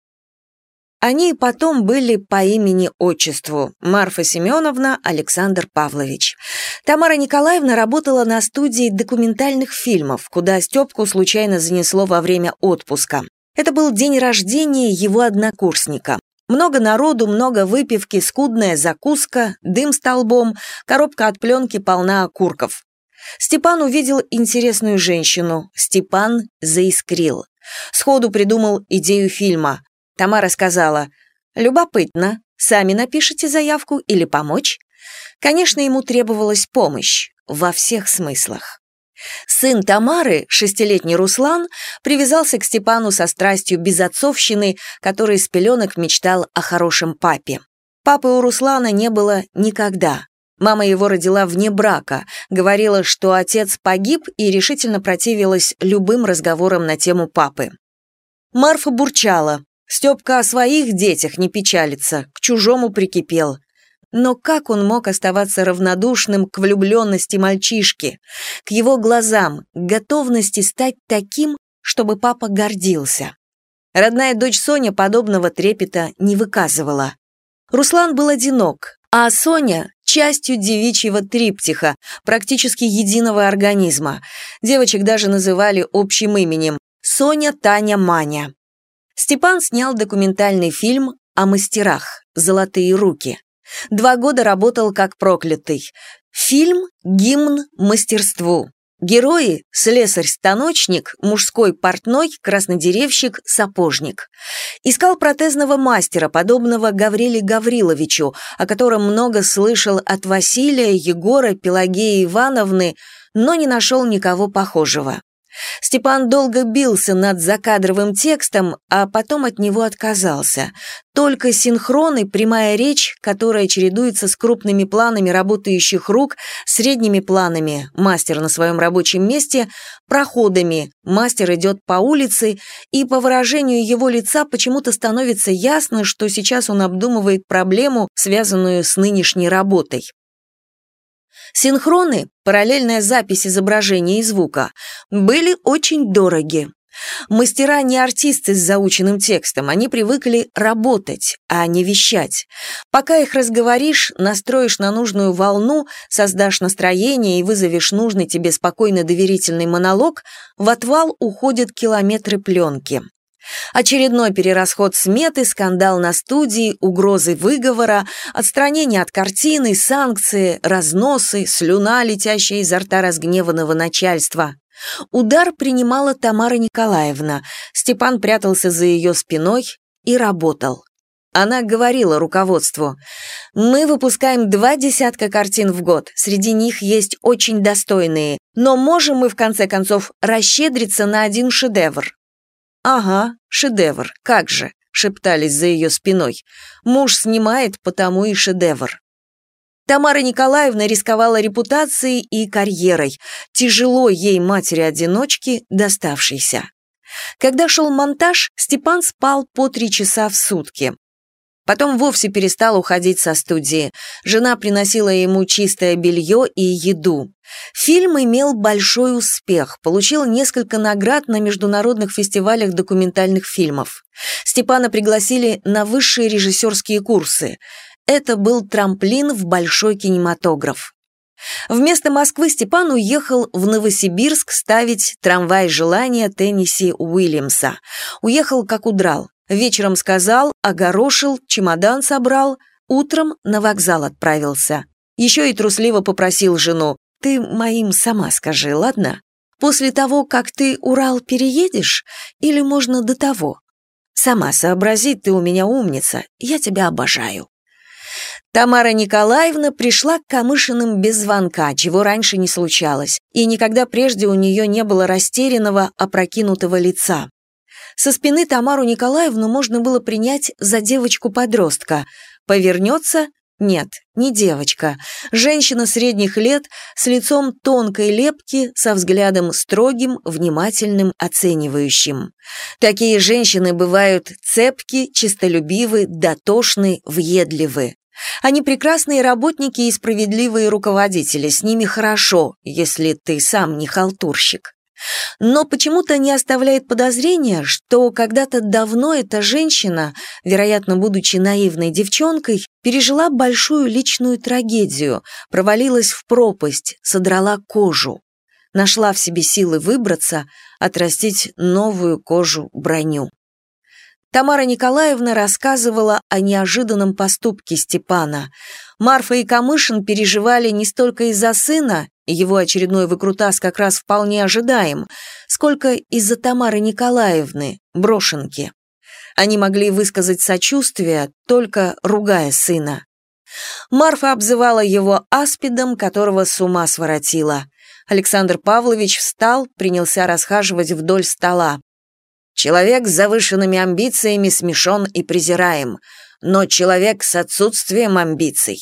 Они потом были по имени-отчеству Марфа Семеновна, Александр Павлович. Тамара Николаевна работала на студии документальных фильмов, куда Степку случайно занесло во время отпуска. Это был день рождения его однокурсника. Много народу, много выпивки, скудная закуска, дым столбом, коробка от пленки полна окурков. Степан увидел интересную женщину. Степан заискрил. Сходу придумал идею фильма. Тамара сказала, «Любопытно, сами напишите заявку или помочь?» Конечно, ему требовалась помощь во всех смыслах. Сын Тамары, шестилетний Руслан, привязался к Степану со страстью безотцовщины, который с пеленок мечтал о хорошем папе. Папы у Руслана не было никогда. Мама его родила вне брака, говорила, что отец погиб и решительно противилась любым разговорам на тему папы. Марфа бурчала. Степка о своих детях не печалится, к чужому прикипел. Но как он мог оставаться равнодушным к влюбленности мальчишки, к его глазам, к готовности стать таким, чтобы папа гордился? Родная дочь Соня подобного трепета не выказывала. Руслан был одинок, а Соня частью девичьего триптиха, практически единого организма. Девочек даже называли общим именем Соня, Таня, Маня. Степан снял документальный фильм о мастерах «Золотые руки». Два года работал как проклятый. Фильм – гимн мастерству. Герои – слесарь-станочник, мужской портной, краснодеревщик, сапожник. Искал протезного мастера, подобного Гавриле Гавриловичу, о котором много слышал от Василия, Егора, Пелагеи Ивановны, но не нашел никого похожего. Степан долго бился над закадровым текстом, а потом от него отказался. Только синхрон и прямая речь, которая чередуется с крупными планами работающих рук, средними планами, мастер на своем рабочем месте, проходами, мастер идет по улице, и по выражению его лица почему-то становится ясно, что сейчас он обдумывает проблему, связанную с нынешней работой. Синхроны, параллельная запись изображения и звука, были очень дороги. Мастера не артисты с заученным текстом, они привыкли работать, а не вещать. Пока их разговоришь, настроишь на нужную волну, создашь настроение и вызовешь нужный тебе спокойно доверительный монолог, в отвал уходят километры пленки. Очередной перерасход сметы, скандал на студии, угрозы выговора, отстранение от картины, санкции, разносы, слюна, летящая изо рта разгневанного начальства. Удар принимала Тамара Николаевна. Степан прятался за ее спиной и работал. Она говорила руководству, «Мы выпускаем два десятка картин в год, среди них есть очень достойные, но можем мы, в конце концов, расщедриться на один шедевр. «Ага, шедевр, как же», — шептались за ее спиной. «Муж снимает, потому и шедевр». Тамара Николаевна рисковала репутацией и карьерой, тяжело ей матери-одиночки доставшейся. Когда шел монтаж, Степан спал по три часа в сутки. Потом вовсе перестал уходить со студии. Жена приносила ему чистое белье и еду. Фильм имел большой успех, получил несколько наград на международных фестивалях документальных фильмов. Степана пригласили на высшие режиссерские курсы. Это был трамплин в большой кинематограф. Вместо Москвы Степан уехал в Новосибирск ставить «Трамвай желания» Тенниси Уильямса. Уехал, как удрал. Вечером сказал, огорошил, чемодан собрал, утром на вокзал отправился. Еще и трусливо попросил жену, «Ты моим сама скажи, ладно? После того, как ты Урал переедешь, или можно до того? Сама сообрази, ты у меня умница, я тебя обожаю». Тамара Николаевна пришла к Камышиным без звонка, чего раньше не случалось, и никогда прежде у нее не было растерянного, опрокинутого лица. Со спины Тамару Николаевну можно было принять за девочку-подростка. Повернется – нет, не девочка. Женщина средних лет с лицом тонкой лепки, со взглядом строгим, внимательным, оценивающим. Такие женщины бывают цепки, чистолюбивы, дотошны, въедливы. Они прекрасные работники и справедливые руководители, с ними хорошо, если ты сам не халтурщик. Но почему-то не оставляет подозрения, что когда-то давно эта женщина, вероятно, будучи наивной девчонкой, пережила большую личную трагедию, провалилась в пропасть, содрала кожу. Нашла в себе силы выбраться, отрастить новую кожу-броню. Тамара Николаевна рассказывала о неожиданном поступке Степана. Марфа и Камышин переживали не столько из-за сына, его очередной выкрутас как раз вполне ожидаем, сколько из-за Тамары Николаевны, брошенки. Они могли высказать сочувствие, только ругая сына. Марфа обзывала его аспидом, которого с ума своротила. Александр Павлович встал, принялся расхаживать вдоль стола. Человек с завышенными амбициями смешон и презираем, но человек с отсутствием амбиций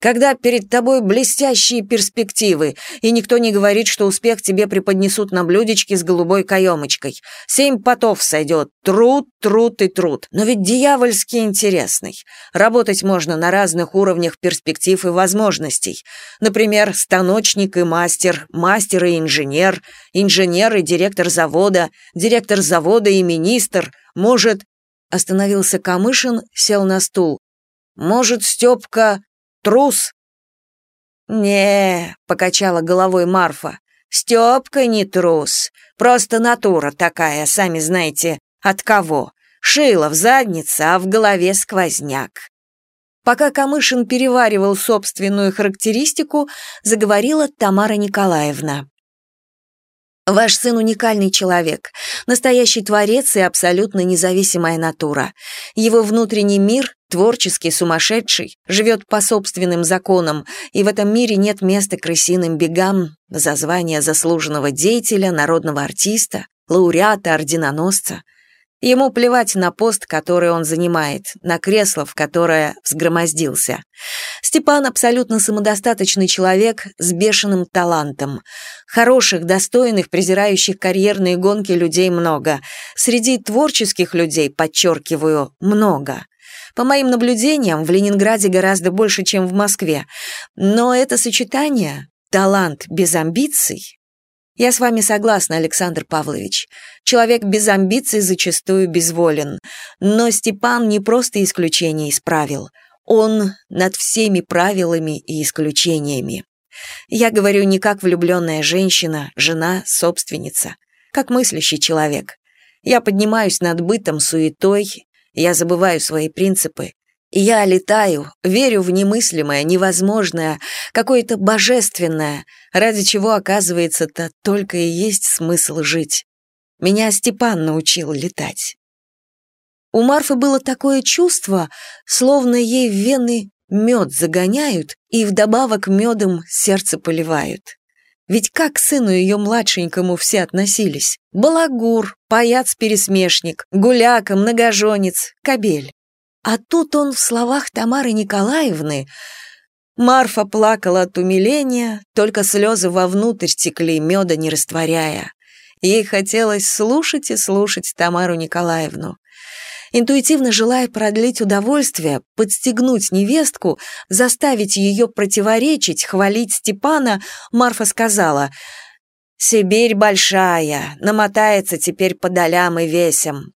когда перед тобой блестящие перспективы, и никто не говорит, что успех тебе преподнесут на блюдечке с голубой каемочкой. Семь потов сойдет. Труд, труд и труд. Но ведь дьявольски интересный. Работать можно на разных уровнях перспектив и возможностей. Например, станочник и мастер, мастер и инженер, инженер и директор завода, директор завода и министр. Может... Остановился Камышин, сел на стул. Может, Степка, трус!» «Не», — покачала головой Марфа, — «Степка не трус, просто натура такая, сами знаете, от кого. Шила в заднице, а в голове сквозняк». Пока Камышин переваривал собственную характеристику, заговорила Тамара Николаевна. Ваш сын уникальный человек, настоящий творец и абсолютно независимая натура. Его внутренний мир, творческий, сумасшедший, живет по собственным законам, и в этом мире нет места крысиным бегам за звание заслуженного деятеля, народного артиста, лауреата, орденоносца – Ему плевать на пост, который он занимает, на кресло, в которое взгромоздился. Степан абсолютно самодостаточный человек с бешеным талантом. Хороших, достойных, презирающих карьерные гонки людей много. Среди творческих людей, подчеркиваю, много. По моим наблюдениям, в Ленинграде гораздо больше, чем в Москве. Но это сочетание талант без амбиций я с вами согласна, Александр Павлович. Человек без амбиций зачастую безволен. Но Степан не просто исключение из правил. Он над всеми правилами и исключениями. Я говорю не как влюбленная женщина, жена, собственница, как мыслящий человек. Я поднимаюсь над бытом, суетой, я забываю свои принципы, я летаю, верю в немыслимое, невозможное, какое-то божественное, ради чего, оказывается-то, только и есть смысл жить. Меня Степан научил летать. У Марфы было такое чувство, словно ей в вены мед загоняют и вдобавок медом сердце поливают. Ведь как к сыну ее младшенькому все относились? Балагур, паяц-пересмешник, гуляка, многоженец, кобель. А тут он в словах Тамары Николаевны... Марфа плакала от умиления, только слезы вовнутрь текли, меда не растворяя. Ей хотелось слушать и слушать Тамару Николаевну. Интуитивно желая продлить удовольствие, подстегнуть невестку, заставить ее противоречить, хвалить Степана, Марфа сказала «Сибирь большая, намотается теперь по долям и весям.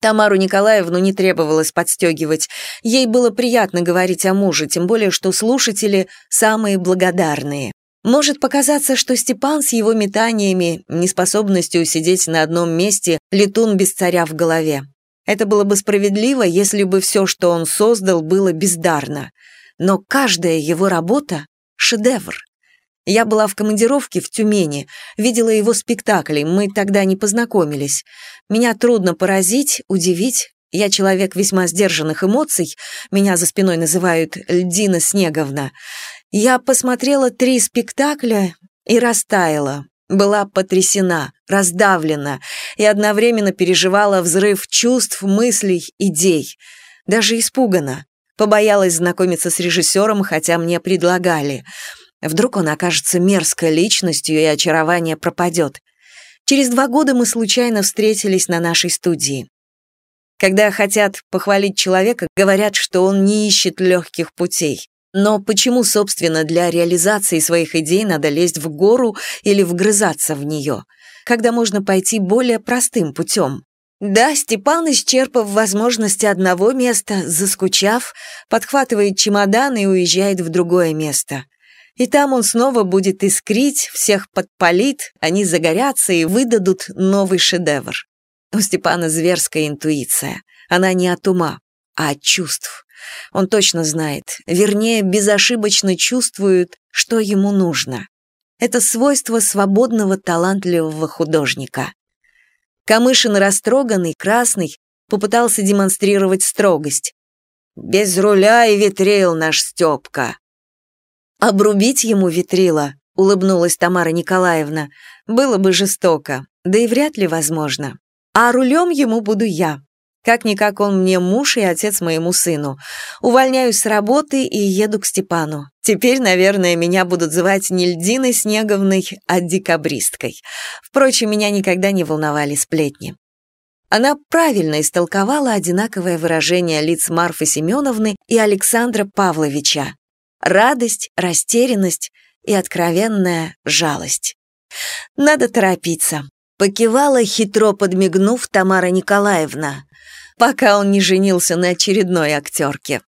Тамару Николаевну не требовалось подстегивать. Ей было приятно говорить о муже, тем более, что слушатели самые благодарные. Может показаться, что Степан с его метаниями, неспособностью сидеть на одном месте, летун без царя в голове. Это было бы справедливо, если бы все, что он создал, было бездарно. Но каждая его работа — шедевр. Я была в командировке в Тюмени, видела его спектакли, мы тогда не познакомились. Меня трудно поразить, удивить. Я человек весьма сдержанных эмоций, меня за спиной называют Льдина Снеговна. Я посмотрела три спектакля и растаяла, была потрясена, раздавлена и одновременно переживала взрыв чувств, мыслей, идей. Даже испугана. Побоялась знакомиться с режиссером, хотя мне предлагали. Вдруг он окажется мерзкой личностью, и очарование пропадет. Через два года мы случайно встретились на нашей студии. Когда хотят похвалить человека, говорят, что он не ищет легких путей. Но почему, собственно, для реализации своих идей надо лезть в гору или вгрызаться в нее, когда можно пойти более простым путем? Да, Степан, исчерпав возможности одного места, заскучав, подхватывает чемодан и уезжает в другое место – и там он снова будет искрить, всех подпалит, они загорятся и выдадут новый шедевр. У Степана зверская интуиция. Она не от ума, а от чувств. Он точно знает, вернее, безошибочно чувствует, что ему нужно. Это свойство свободного талантливого художника. Камышин растроганный, красный, попытался демонстрировать строгость. «Без руля и ветрил наш Степка», «Обрубить ему ветрила», — улыбнулась Тамара Николаевна. «Было бы жестоко, да и вряд ли возможно. А рулем ему буду я. Как-никак он мне муж и отец моему сыну. Увольняюсь с работы и еду к Степану. Теперь, наверное, меня будут звать не Льдиной Снеговной, а декабристкой. Впрочем, меня никогда не волновали сплетни. Она правильно истолковала одинаковое выражение лиц Марфы Семеновны и Александра Павловича радость, растерянность и откровенная жалость. «Надо торопиться», — покивала, хитро подмигнув Тамара Николаевна, пока он не женился на очередной актерке.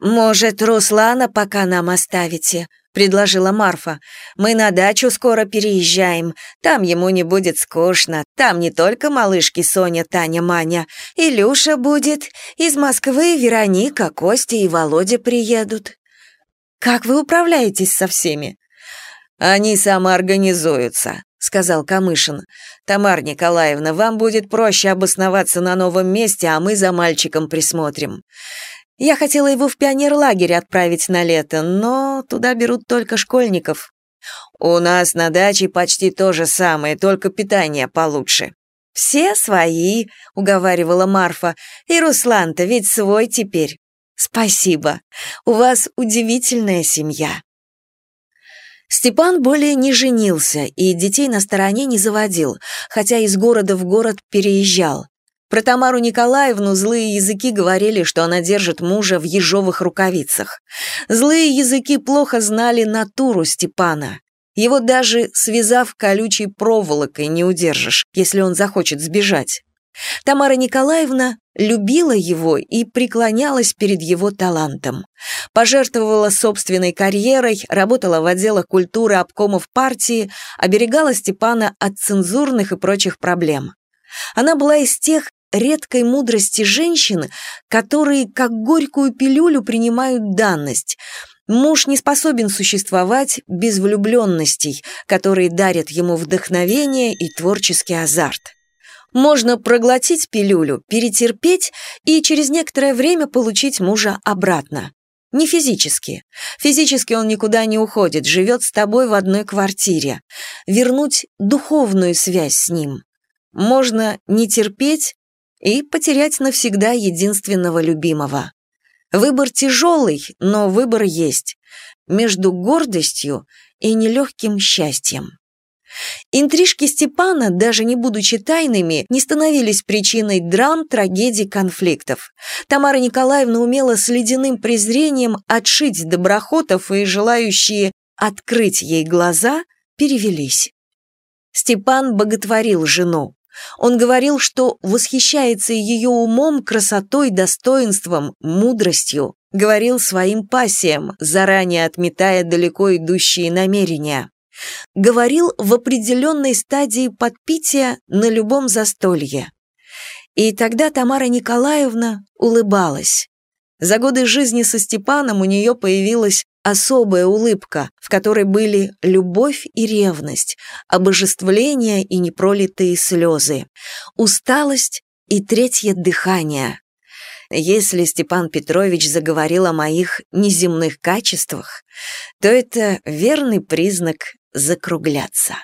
«Может, Руслана пока нам оставите?» — предложила Марфа. «Мы на дачу скоро переезжаем. Там ему не будет скучно. Там не только малышки Соня, Таня, Маня. Илюша будет. Из Москвы Вероника, Костя и Володя приедут». «Как вы управляетесь со всеми?» «Они самоорганизуются», — сказал Камышин. «Тамар Николаевна, вам будет проще обосноваться на новом месте, а мы за мальчиком присмотрим. Я хотела его в пионерлагерь отправить на лето, но туда берут только школьников. У нас на даче почти то же самое, только питание получше. Все свои, уговаривала Марфа. И Руслан-то ведь свой теперь. Спасибо. У вас удивительная семья. Степан более не женился и детей на стороне не заводил, хотя из города в город переезжал. Про Тамару Николаевну злые языки говорили, что она держит мужа в ежовых рукавицах. Злые языки плохо знали натуру Степана. Его даже связав колючей проволокой не удержишь, если он захочет сбежать. Тамара Николаевна любила его и преклонялась перед его талантом. Пожертвовала собственной карьерой, работала в отделах культуры обкомов партии, оберегала Степана от цензурных и прочих проблем. Она была из тех, редкой мудрости женщин, которые как горькую пилюлю принимают данность. Муж не способен существовать без влюбленностей, которые дарят ему вдохновение и творческий азарт. Можно проглотить пилюлю, перетерпеть и через некоторое время получить мужа обратно. Не физически. Физически он никуда не уходит, живет с тобой в одной квартире. Вернуть духовную связь с ним. Можно не терпеть, и потерять навсегда единственного любимого. Выбор тяжелый, но выбор есть. Между гордостью и нелегким счастьем. Интрижки Степана, даже не будучи тайными, не становились причиной драм, трагедий, конфликтов. Тамара Николаевна умела с ледяным презрением отшить доброхотов, и желающие открыть ей глаза перевелись. Степан боготворил жену. Он говорил, что восхищается ее умом, красотой, достоинством, мудростью. Говорил своим пассиям, заранее отметая далеко идущие намерения. Говорил в определенной стадии подпития на любом застолье. И тогда Тамара Николаевна улыбалась. За годы жизни со Степаном у нее появилась особая улыбка, в которой были любовь и ревность, обожествление и непролитые слезы, усталость и третье дыхание. Если Степан Петрович заговорил о моих неземных качествах, то это верный признак закругляться.